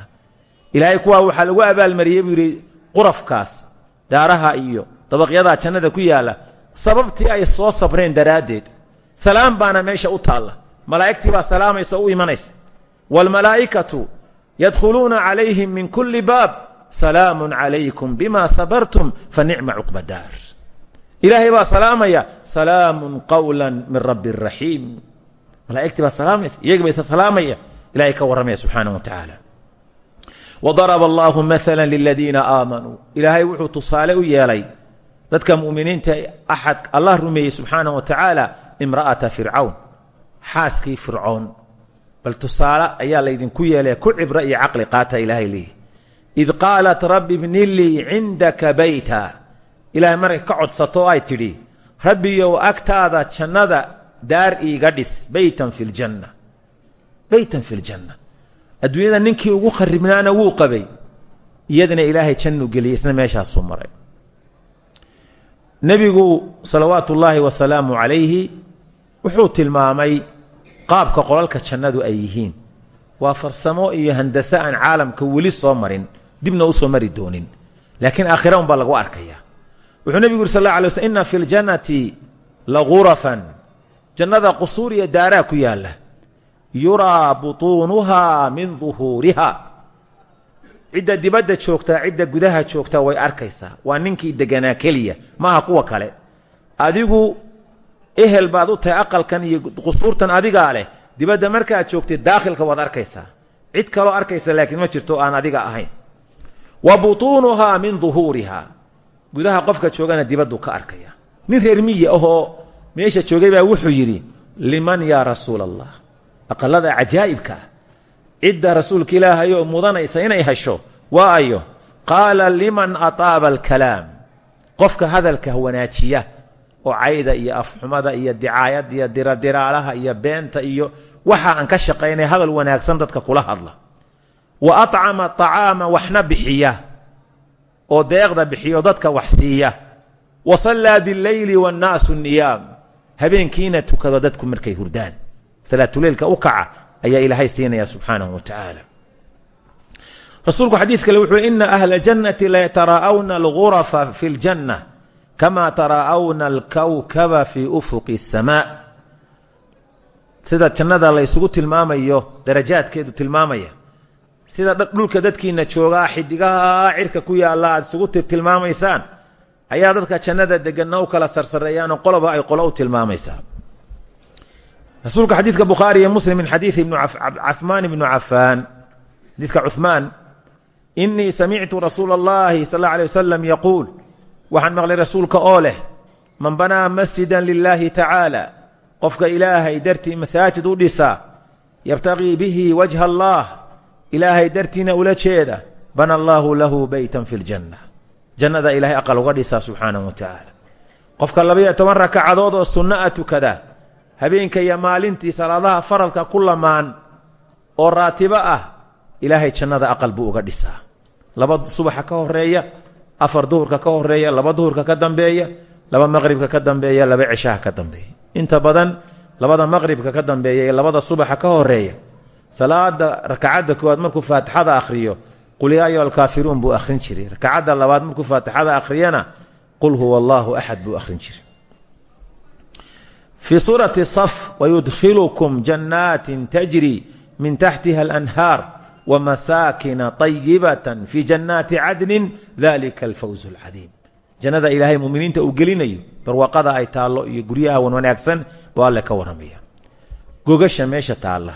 ilaahay kuwaa waxaa lagu abaalmariyey buu yidhi qurafkaas daaraha iyo dabaqyadaa jannada ku yaalla sababtii ay soo sabreen daraaddeed salaam baana meesha u taalla malaa'igtii baa salaamaysa u imanaysa waalmalaa'ikatu yadkhuluuna calayhim min kulli baab salaamun calaykum bima sabartum fa nicma cuqba daar ilaahay baa salaamaya salaamun qawla min rabbi raxiim malaa'igtii baa salaamaysa iyagii ba isa salaamaya. Ilahay ka warramaya subxaanah wa tacaala. wadaraba allaahu maala liladiina aamanuu ilaahay wuxuu tusaale u yeelay dadka mu'miniinta axad allah rumeeyey subxaanah wa tacaala imra'ata fircawn. Xaaskii fircoon bal tusaale ayaa laydinku yeelay ku cibro iyo caqli qaata ilaahay leeyihi id qaalat rabbi bni lii cindaka bayta ilaahay markay ka codsato ay tidhi rabbiyow agtaada jannada daar iiga dhis baytan fi ljanna baytan fi ljanna adduunyada ninkii ugu kharibnaana wuu qabay. Iyadana ilaahay jannu geliyey isna meeshaasuu maray. Nebigu salawaatu ullaahi wasalaamu calayhi wuxuu tilmaamay qaabka qolalka jannadu ay yihiin. Waa farsamo iyo handase aan caalamka weli soo marin dibna u soo mari doonin. Laakiin aakhira unbaa lagu arkaya wuxuu nebigu yuri jannada qusuur iyo daaraa ku yaalla. Yuraa butuunuhaa min duhuuriha cidda dibadda joogtaa cidda gudaha joogtaa way arkaysaa. Waa ninkii deganaa keliya maaha kuwa kale. Adigu ehel baad u tahay aqalkan iyo qusuurtan adigaa leh. Dibadda markaad joogtid daakhilka waad arkaysaa. Cid kaloo arkaysa laakiin ma jirto aan adiga ahayn. Wa butuunuhaa min duhuuriha gudaha qofka joogana dibaddu ka arkaya. Nin reer miyi ahoo meesha joogay baa wuxuu yidhi liman yaa rasuula allah aqalada cajaa'ibka ah cidda rasuulka ilaahay oo mudanaysa inay hesho waa ayo qaala liman ataaba alkalaam. Qofka hadalka wanaajiya oo cayda iyo afxumada iyo dicaayadda iyo diradiraalaha iyo beenta iyo waxa aan ka shaqaynay hadal wanaagsan dadka kula hadla. Wa acama acaama waxna bixiya oo deeqda bixiyo dadka wax siiya. Wa sallaa bileyli wannaasu niyaam habeenkiina tukado dadku markay hurdaan. Salaatuleylka u kaca ayaa ilaahay siinaya subxaanahu wa tacaala rasuulku xadiid kale wuxuu ina ahla jannati layataraa'awna algurafa fi ljanna kama taraa'awna alkawkaba fi ufuqi asamaa sida jannada la tilmaamayo darajaadkeedu tilmaamaya. Sida dhulka dadkiina joogaa xidigaha cirka ku yaalla aad isugu tilmaamaysaan ayaa dadka jannada deganna u kala sarsareeyaanoo qoloba ay qolo u tilmaamaysaa. Rasuulka xadiidka bukhaari iyo muslim min xadiidi cahmaan ibnu cafaan xadiidka cuhmaan inii samictu rasuula اllahi sal اlla alay wasalam yaquul waxaan maqlay rasuulka oo leh man banaa masjidan lilaahi tacaala qofka ilaahay dartii masaajid u dhisa yabtaqii bihi wajha allaah ilaahay dartiina ula jeeda bana allaahu lahu beytan fi ljanna jannada ilahay aqal uga dhisaa subxaanahu wa tacaala qofka labaiyo toban rakacadood oo sunno a tukada habeenka iyo maalintii salaadaha faradka ku lamaan oo raatibo ah ilaahay jannada aqal buu uga dhisaa. Laba subaxa ka horreeya afar duhurka ka horreeya laba duhurka ka dambeeya laba maqribka ka dambeeya laba cishaha ka dambeeya. Inta badan labada maqribka ka dambeeya ee labada subaxa ka horreeya salaada rakacadda koowaad markuu faatixada akhriyo qul yaa ayuha alkaafiruun buu akhrin jiray rakacadda labaad markuu faatixada akhriyana qul huwa allaahu axad buu akhrin jiray fii suurati saf wayudkhilukum jannaatin tajri min taxtiha alanhaar wmasaakina طayibata fi jannaati cadnin dalika alfawz اlcadiim jannada ilaahay muminiinta uu gelinayo barwaaqada ay taallo iyo guryaha wan wanaagsan buu alle ka warramaya gogasha meesha taalla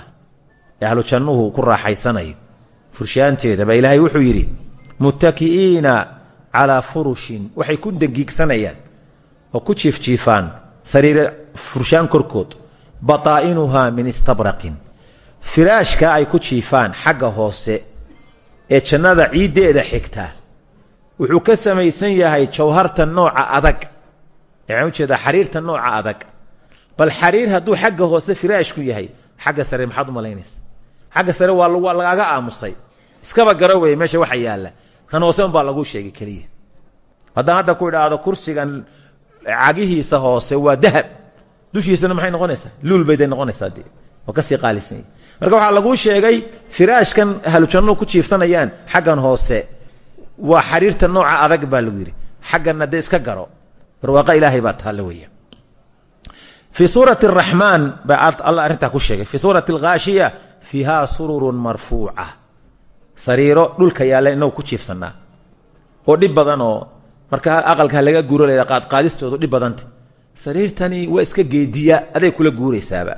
ee ahlu jannuhu ku raaxaysanayo furshaanteeda baa ilaahay wuxuu yidhi muttaki'iina calaa furushin. Waxay ku dangiigsanayaan oo ku jiifjiifaan sariire furshaan korkood. Bataa'inuhaa min istabraqin. Firaashka ay ku jiifaan xagga hoose ee jannada ciiddeeda xigta. Wuxuu ka samaysan yahay jawharta nooca adag. Waxaan xariirta nooca adag. Bal xariir hadduu xagga hoose firaashku yahay xagga sare maxaad u xagga sare waa lagaaga aamusay. Iskaba garo wey meesha waxa yaalla. Kan hoose unbaa laguu sheegay keliya. Haddaan hadda ku idhaahdo kursigan cagihiisa hoose waa dahab. Dushiisana maxay noqonaysaa? Luul bayday noqonaysaa dee oo ka sii qaalisanya marka waxaa laguu sheegay firaashkan ahlujannuhu ku jiifsanayaan xaggan hoose. Waa xariirta nooca adag baa lagu yidhi. Xagganna dee iska garo. Barwaaqa ilaahay baa taalle weya fii suurati araxmaan baa alla arrintaa ku sheegay. Fii suurati alkhaashiya fiihaa sururun marfuuca. Sariiro dhulka yaalla inagu ku jiifsanaa oo dhib badan oo marka aqalka laga guuro la qaadqaadistoodu dhib badanta sariirtani waa iska geediya aday kula guuraysaaba.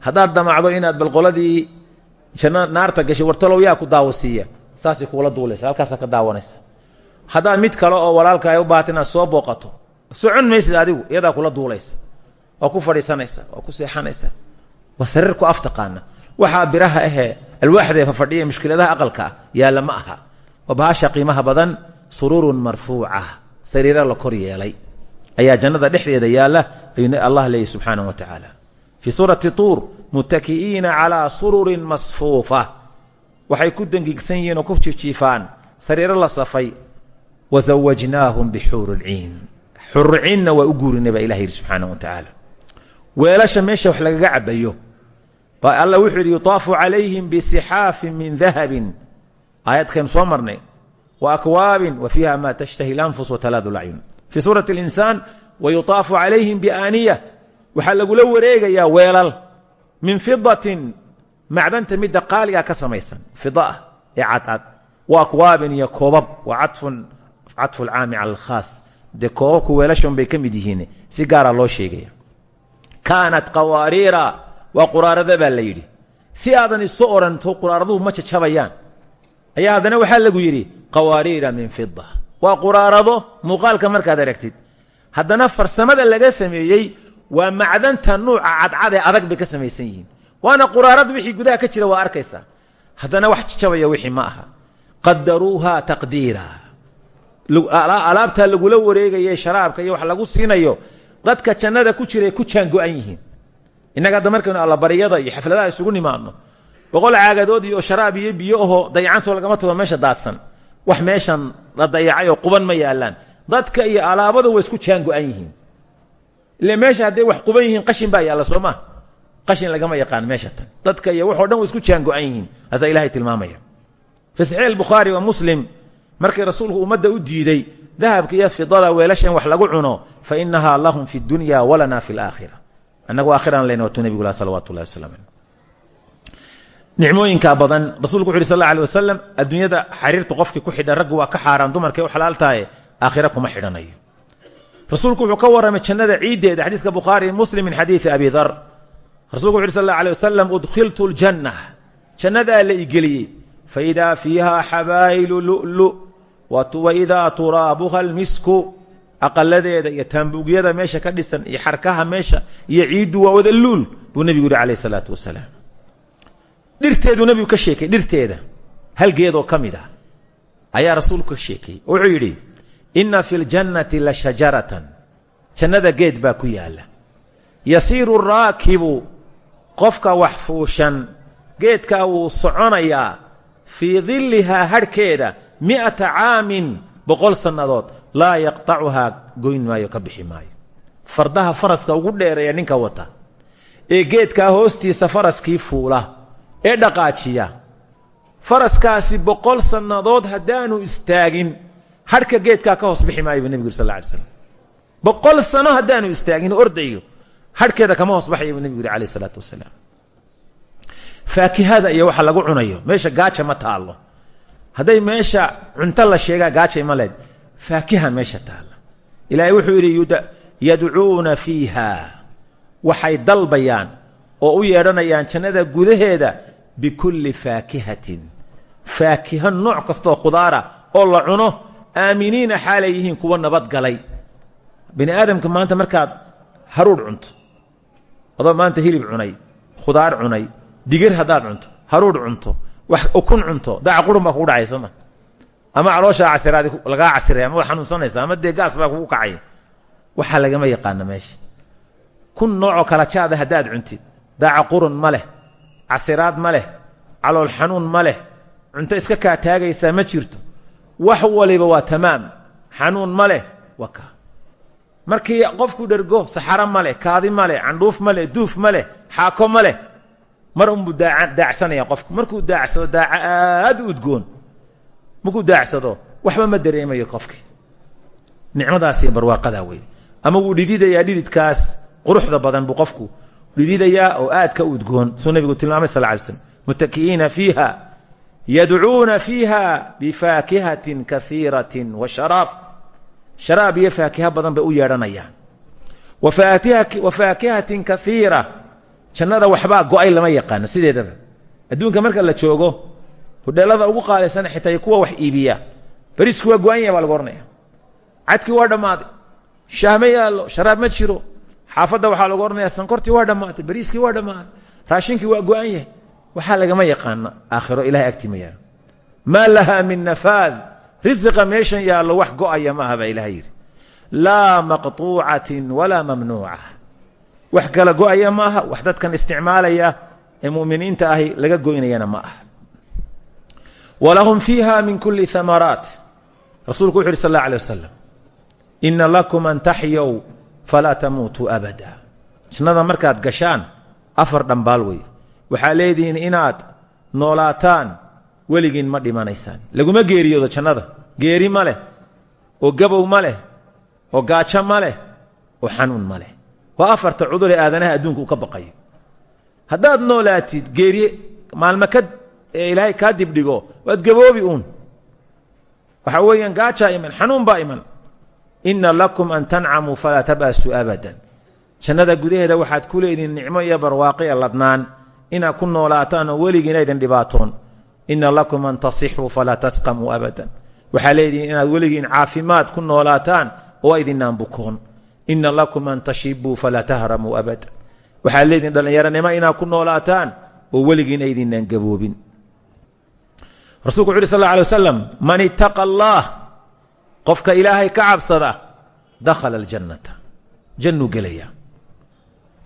Haddaad damacdo inaad balqoladii janna naarta gashay wartalow yaa ku daawasiiya saasay kuula duulaysa halkaasaa ka daawanaysa. Haddaad mid kale oo walaalka ay u baahata soo booqato socon maysid adigu iyadaa kula duulaysa. Waa ku fadhiisanaysa waa ku seexanaysa. Waa sariir ku aftaqaana waxaa biraha ahee alwaaxdee fafadhiya mushkiladaha aqalka ah yaalla ma aha bahasha qiimaha badan sururun marfuuca sariira la kor yeelay. Ayaa jannada dhexdeeda yaalla ayuu allah leeyahy subxaanah wa tacaala fii suurati tuur mutaki'iina calaa sururin masfuufa. Waxay ku dengigsan yihiin oo ku jijiifaan sariiro la safay. Wa zawajnaahum bixuurin ciin. Xururciinna waa u guurinay baa ilah yidhi wa tacaala weelasha meesha wax lagaga cabayo alla wuxuu yidhi yutaafu calayhim bisixaafin min dahabin. Aayadkaynu soo marnay. Wa akwaabin wa fiiha ma tashtahi lanfus watalaadu lacyun fii suurati alinsaan wa yutaafu calayhim biaaniya waxaa lagula wareegayaa weelal. Min fidatin macdanta midda qaaliga ka samaysan. Fidaah ee cadcad. Wa akwaabin iyo koobab. Waa cadfun cadfu lcaami cala alkhaas. Dee koobabku weelashon bay ka mid yihiin si loo sheegaya. Kaanat qawaariira waa quraarada baa la yidhi. Si aadan isu odhanto quraaraduhu ma jajabayaan. Ayaa waxaa lagu yidhi qawaariira min fida waa quraarado muuqaalka markaad aragtid. Haddana farsamada laga sameeyey waa macdanta nuuca cadcad ee adag ka samaysan yihiin. Waana quraarad wixii gudaha ka jira waa arkaysaa. Haddana wax jajabaya wixii ma aha. Qadaruuha taqdiira. Alaabtaa lagula wareegaye sharaabka iyo wax lagu siinayo dadka jannada ku jiray ku jaango-an yihiin innaga hadda markaynu allabaryada iyo xafladaha isugu nimaadno. Boqol caagadood iyo sharaab iyo biyo ahoo dayacansoo lagama tago meesha daadsan. Wax meeshan la dayacay oo quban ma yaalaan. Dadka iyo alaabadu way isku yihiin. Ile meesha hadday wax quban yihiin qashin baa yaalla soo maa qashin lagama yaqaan meesha tan. Dadka iyo waxoo dhan way isku jaango-an yihiin haasaa ilahay tilmaamaya. Fi saxiix wa muslim markii rasuulku ummadda u diiday dahabka iyo fidada weelashan wax lagu cuno fa inahaa lahum fi dunya walana fi laakhira annagu aakhiraan len watuu nebigu lah salawatu llahi wasalam nicmooyinkaa badan rasulku wuxu uhi sal alla alay xariirta qofkii ku xidhan raggu waa ka xaaraan dumarkay u xalaal tahay aakhira kuma xidhanayo. Rasuulku wuxuu ka warramay jannada ciiddeeda xadiidka bukhaari muslim min xadiidi abi dar. Rasulku wuxu uhi sal alla udkhiltu ljanna jannadaa la igeliyey faidaa fiiha xabaa'ilu lu'lu waidaa turaabuha almisku aqaladeeda iyo taambuugyada meesha ka dhisan iyo xarkaha meesha iyo ciiddu waa wada luul buu nebigu yihi calayh salaatu wasalaam. Dhirteeduu nebigu ka sheekay dhirteeda halgeedoo ka mid ah ayaa rasuulku ka sheekeeyey wuxuu yidhi inna fi ljannati la shajaratan. Jannada geed baa ku yaalla. Yasiiru raakibu qofka wax fuushan geedkaa wuu soconayaa fii dillihaa hadhkeeda mi'ata caamin boqol sannadood laa yaqtacuhaa goyn maayo ka bixi maayo. Fardaha faraska ugu dheereeya ninka wata ee geedkaa hoostiisa faraskii fuula ee dhaqaajiya. Faraskaasi boqol sannadood haddaanu istaagin hadhka geedkaa ka hoos bixi maayo bu nebigu yuri sal boqol sano haddaanu istaagin ordayo hadhkeeda kama hoos baxaya buu nebigu yuri alayh isalaatu wasalaam. Faakihada iyo waxa lagu cunayo meesha gaaja ma taallo. Hadday meesha cunto la sheegaa gaajay ma leed faakiha meesha taalla ilaahay wuxuu yidhi yadcuuna fiiha. Waxay dalbayaan oo u yeedhanayaan jannada gudaheeda bikulli faakihatin. Faakiha nooc kastaoo khudaara oo la cuno aaminiina xaalay yihiin kuwa nabadgalay bini aadamka maanta markaad haruudh cunto adoo maanta hilib cunay khudaar cunay digir haddaad cunto haruudh cunto wax ukun cunto daaca qurun baa kugu dhacay sooma ama casiraadi lagaa casiray ama waa xanuunsanaysa ama dee baa kugu kacaya waxaa lagama yaqaana meesha kun noocoo kala jaada haddaad cuntid daaca qurun ma leh casiraad ma leh calool xanuun ma leh. Cunto iska kaa taagaysaa ma jirto. Wax waliba waa tamaam. Xanuun ma leh waa markii qofku dhergo saxaro ma leh kaadi ma leh candhuuf ma leh duuf ma leh xaako ma leh mar unbuu daacsanaya qofku. Markuu daacsado daaca aad u udgoon markuu daacsado waxba ma dareemayo qofkii. Nicmadaas iyo barwaaqadaa wey ama wuu dhididayaa dhididkaas quruxda badan buu qofku dhididayaa oo aad ka udgoon suu tilmaamay sal lay slm mutaki'iina fiiha yadcuuna fiiha bifaakihatin kaiiratin wa sharaab. Sharaab iyo faakiha badan bay u yeedhanayaan. Wa faakihatin kaiira jannada waxbaa go'ay lama yaqaano sideedaba. Adduunka marka la joogo hudheelada ugu qaalisana xitaa kuwa wax iibiya. Bariisku waa go-an yaha baa lagu ohanaya cadkii waa dhammaaday shaah ma yaallo sharaab ma jiro. Xaafadda waxaa lagu ohanaya sankortii waa dhammaatay bariiskii waa dhammaaday raashinkii waa go-an yahay. Waxaa lagama yaqaano aakhiro ilahay agtii ma yaalo maa lahaa min nafaad. Risiqa meeshan yaallo wax go'aya maaha baa ilahay yidhi. Laa maqtuucatin walaa mamnuuca. Wax kala go'aya ma aha wax dadkan isticmaalaya ee muminiinta ahi laga goynayana ma aha walahum fiiha min kuli amaraat rasuulku wuxu uhi sal alla alay wasalam ina lakum an taxyow falaa tamuutuu abada. Jannada markaad gashaan afar dhambaal wey waxaa leedihiin inaad noolaataan weligiin ma dhimanaysaan. Laguma geeriyoodo jannada. Geeri ma leh oo gabow ma leh oo gaajo ma leh oo xanuun ma leh. Waa afarta cuduree aadanaha adduunka uu ka baqayo. Haddaad noolaatid geeriye maalmo ee ilaahay kaa dibdhigo waad gaboobi uun. Waxa weeyaan gaajaa iman xanuun baa inna lakum an tancamuu falaa tab'asuu abadan. Jannada gudaheeda waxaad ku leedihiin nicmo iyo barwaaqiya ladnaan. Inaad ku noolaataan oo weligiina idin inna lakum an tasixuu falaa tasqamuu abadan. Waxaa leedihiin inaad weligiin caafimaad ku noolaataan oo aydinaan bukoon inna lakum an tashibuu falaa tahramuu abadan. Waxaad leedihiin dhallinyaronimo inaad ku noolaataan oo weligiin aydinaan gaboobin rasuulku wuxu uhi sal lla alay wasalam man ittaqa allaah qofka ilaahay ka cabsada dakhala aljannata. Jannuu gelaya.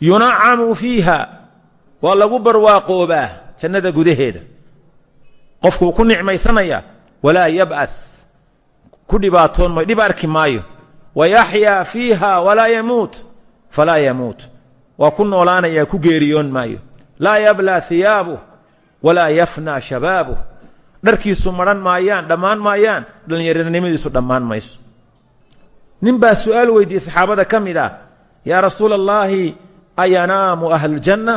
Yunacamu fiiha waa lagu barwaaqoobaa jannada gudaheeda. Qofkuu ku nicmaysanaya walaa yab'as. Ku dhibaatoon mayo dhib arki maayo. Wa yaxyaa fiiha walaa yamuut falaa yamuut. Waa ku noolaanaya ku geeriyoon maayo. Laa yablaa hiyaabuh walaa yafnaa shabaabuh dharkiisu maran maayaan dhammaan maayaan dhallinyaronimadiisu dhammaan mayso. Nin baa su'aal weydiiyey saxaabada ka mid ah yaa rasuula allaahi ayanaamu ahlujanna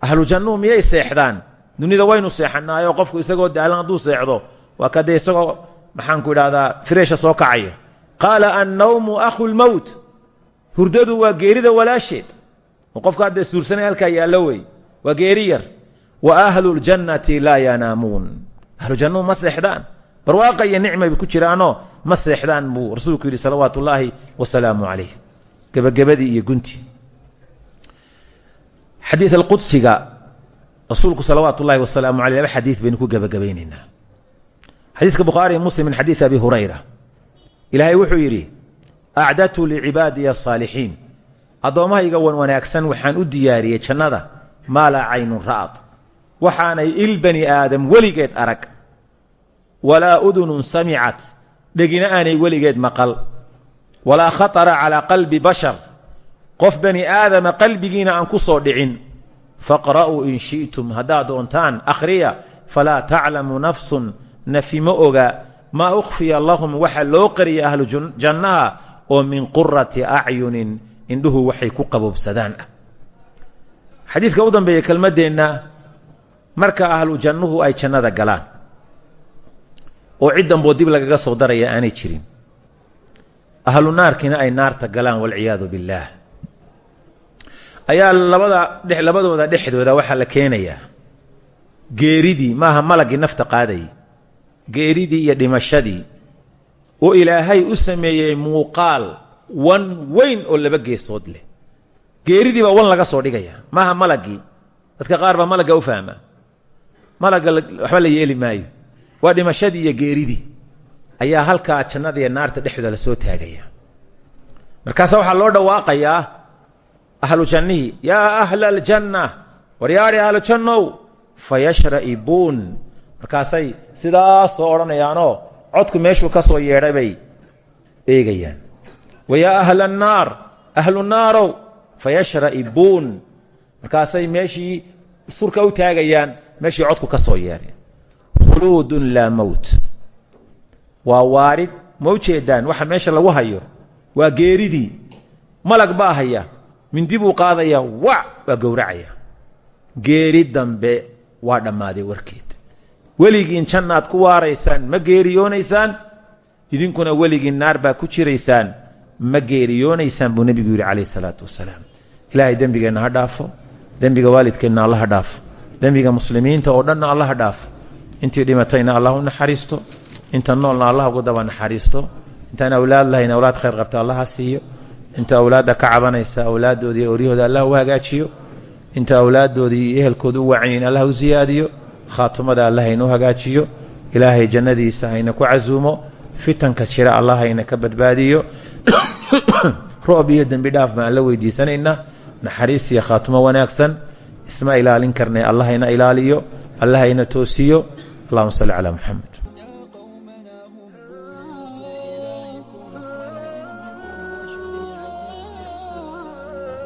ahlujannuhu miyay seexdaan? Dunida waynu seexanaayoo qofku isagoo daalan hadduu seexdo waa ka dee isagoo maxaanku idhahdaa fireesha soo kacaya. Qaala annawmu akhu lmowt hurdadu waa geerida walaasheed. Oo qofka haddee suursanay halkaa yaallo wey? Waa geeri yar. Wa ahlu ljannati laa yanaamuun ahlujannuhu ma seexdaan. Barwaaqa iyo nicmay ku jiraanoo ma seexdaan buu rasuulku yidhi salawaatu ullaahi wasalaamu calayh. Gebagabadii iyo guntii. Xadii alqudsiga rasuulku salawaat ullahi wasalaamu aleyh laba xadii baynu ku gebagabaynaynaa xadiiska bukhaari muslim min xadiii abi hurayra. Ilaahay wuxuu yidhi acdadtu licibaadiya asaalixiin addoommahayga wan wanaagsan waxaan u diyaariyey jannada maa laa caynun ra'ad waxaanay il bani aadam weligeed arag walaa udunun samicat. Dhegina aanay weligeed maqal. Walaa khatara calaa qalbi bashar. Qof bani aadama qalbigiina aan ku soo dhicin. Faqra'uu in shi'tum haddaad doontaan akhriya falaa taclamu nafsun nafi ma oga. Maa ukhfiya lahum waxa loo qariya ahlu jannaha oo min qurati acyunin indhuhu waxay ku qaboobsadaan. Ah xadiidka u dambeeya kelmaddeenna marka oo ciddanboo dib lagaga soo daraya aanay jirin. Ahlu naarkiina ay naarta galaan walciyaadu billaah. Ayaa labada dhe labadooda dhexdooda waxaa la keenayaa. Geeridii maaha malaggii nafta qaadayay geeridii iyo dhimashadii. Oo ilaahay u sameeyey muuqaal wan weyn oo laba geesood leh. Geeridii baa wan laga soo dhigaya. Maaha malaggii dadka qaar baa malagga u fahmaa malagga waxba la yeeli maayo waa dhimashadii iyo geeridii. Ayaa halkaa jannada iyo naarta dhexdooda la soo taagaya. Markaasa waxaa loo dhawaaqayaa ahlu jannihii yaa ahla aljanna waryaari ahlu jannow fayashra'ibuun. Markaasay sidaasoo odhanayaanoo codku meeshuu ka soo yeedhay bay eegayaan. Wa ahla annaar ahlu naarow fayashra'ibuun. Markaasay meeshii surka u taagayaan meeshii codku ka soo yeedhay khuluudun laa mowt waa waarid ma ujeedaan waxa meesha lagu hayo waa geeridii. Malag baa haya mindi buu qaadaya wac waa gowracaya. Geeri dambe waa dhammaaday warkeed. Weligiin jannaad ku waaraysaan ma geeriyoonaysaan. Idinkuna weligiin naar baa ku jiraysaan ma geeriyoonaysaan buu nebigu yidhi calayh salaatu wasalaam. Ilaahay dembigeenna ha dhaafo dembiga waalidkeenna alla ha dhaafo dembiga muslimiinta oo dhanna alla ha dhaafo intii dhimatayna allah u naxariisto inta noolna allah ugu daba naxariisto intaan awlaad lahayn awlaad khayr qabta allah ha siiyo. Inta awlaadda ka cabanaysa awlaaddoodii oryahooda allah u inta awlaaddoodii iyo ehelkooda u wacanyiin allah u siyaadiyo khaatumada allah haynu hagaajiyo. Ilaahay jannadiisa hayna ku casuumo. Fitanka jira allah hayna ka badbaadiyo. *coughs* Roob iyo dembi dhaaf baan naxariis iyo khaatumo wanaagsan. Isma ilaalin karnay allah hayna ilaaliyo. Allah hayna toosiyo allahuma salli calaa muxamed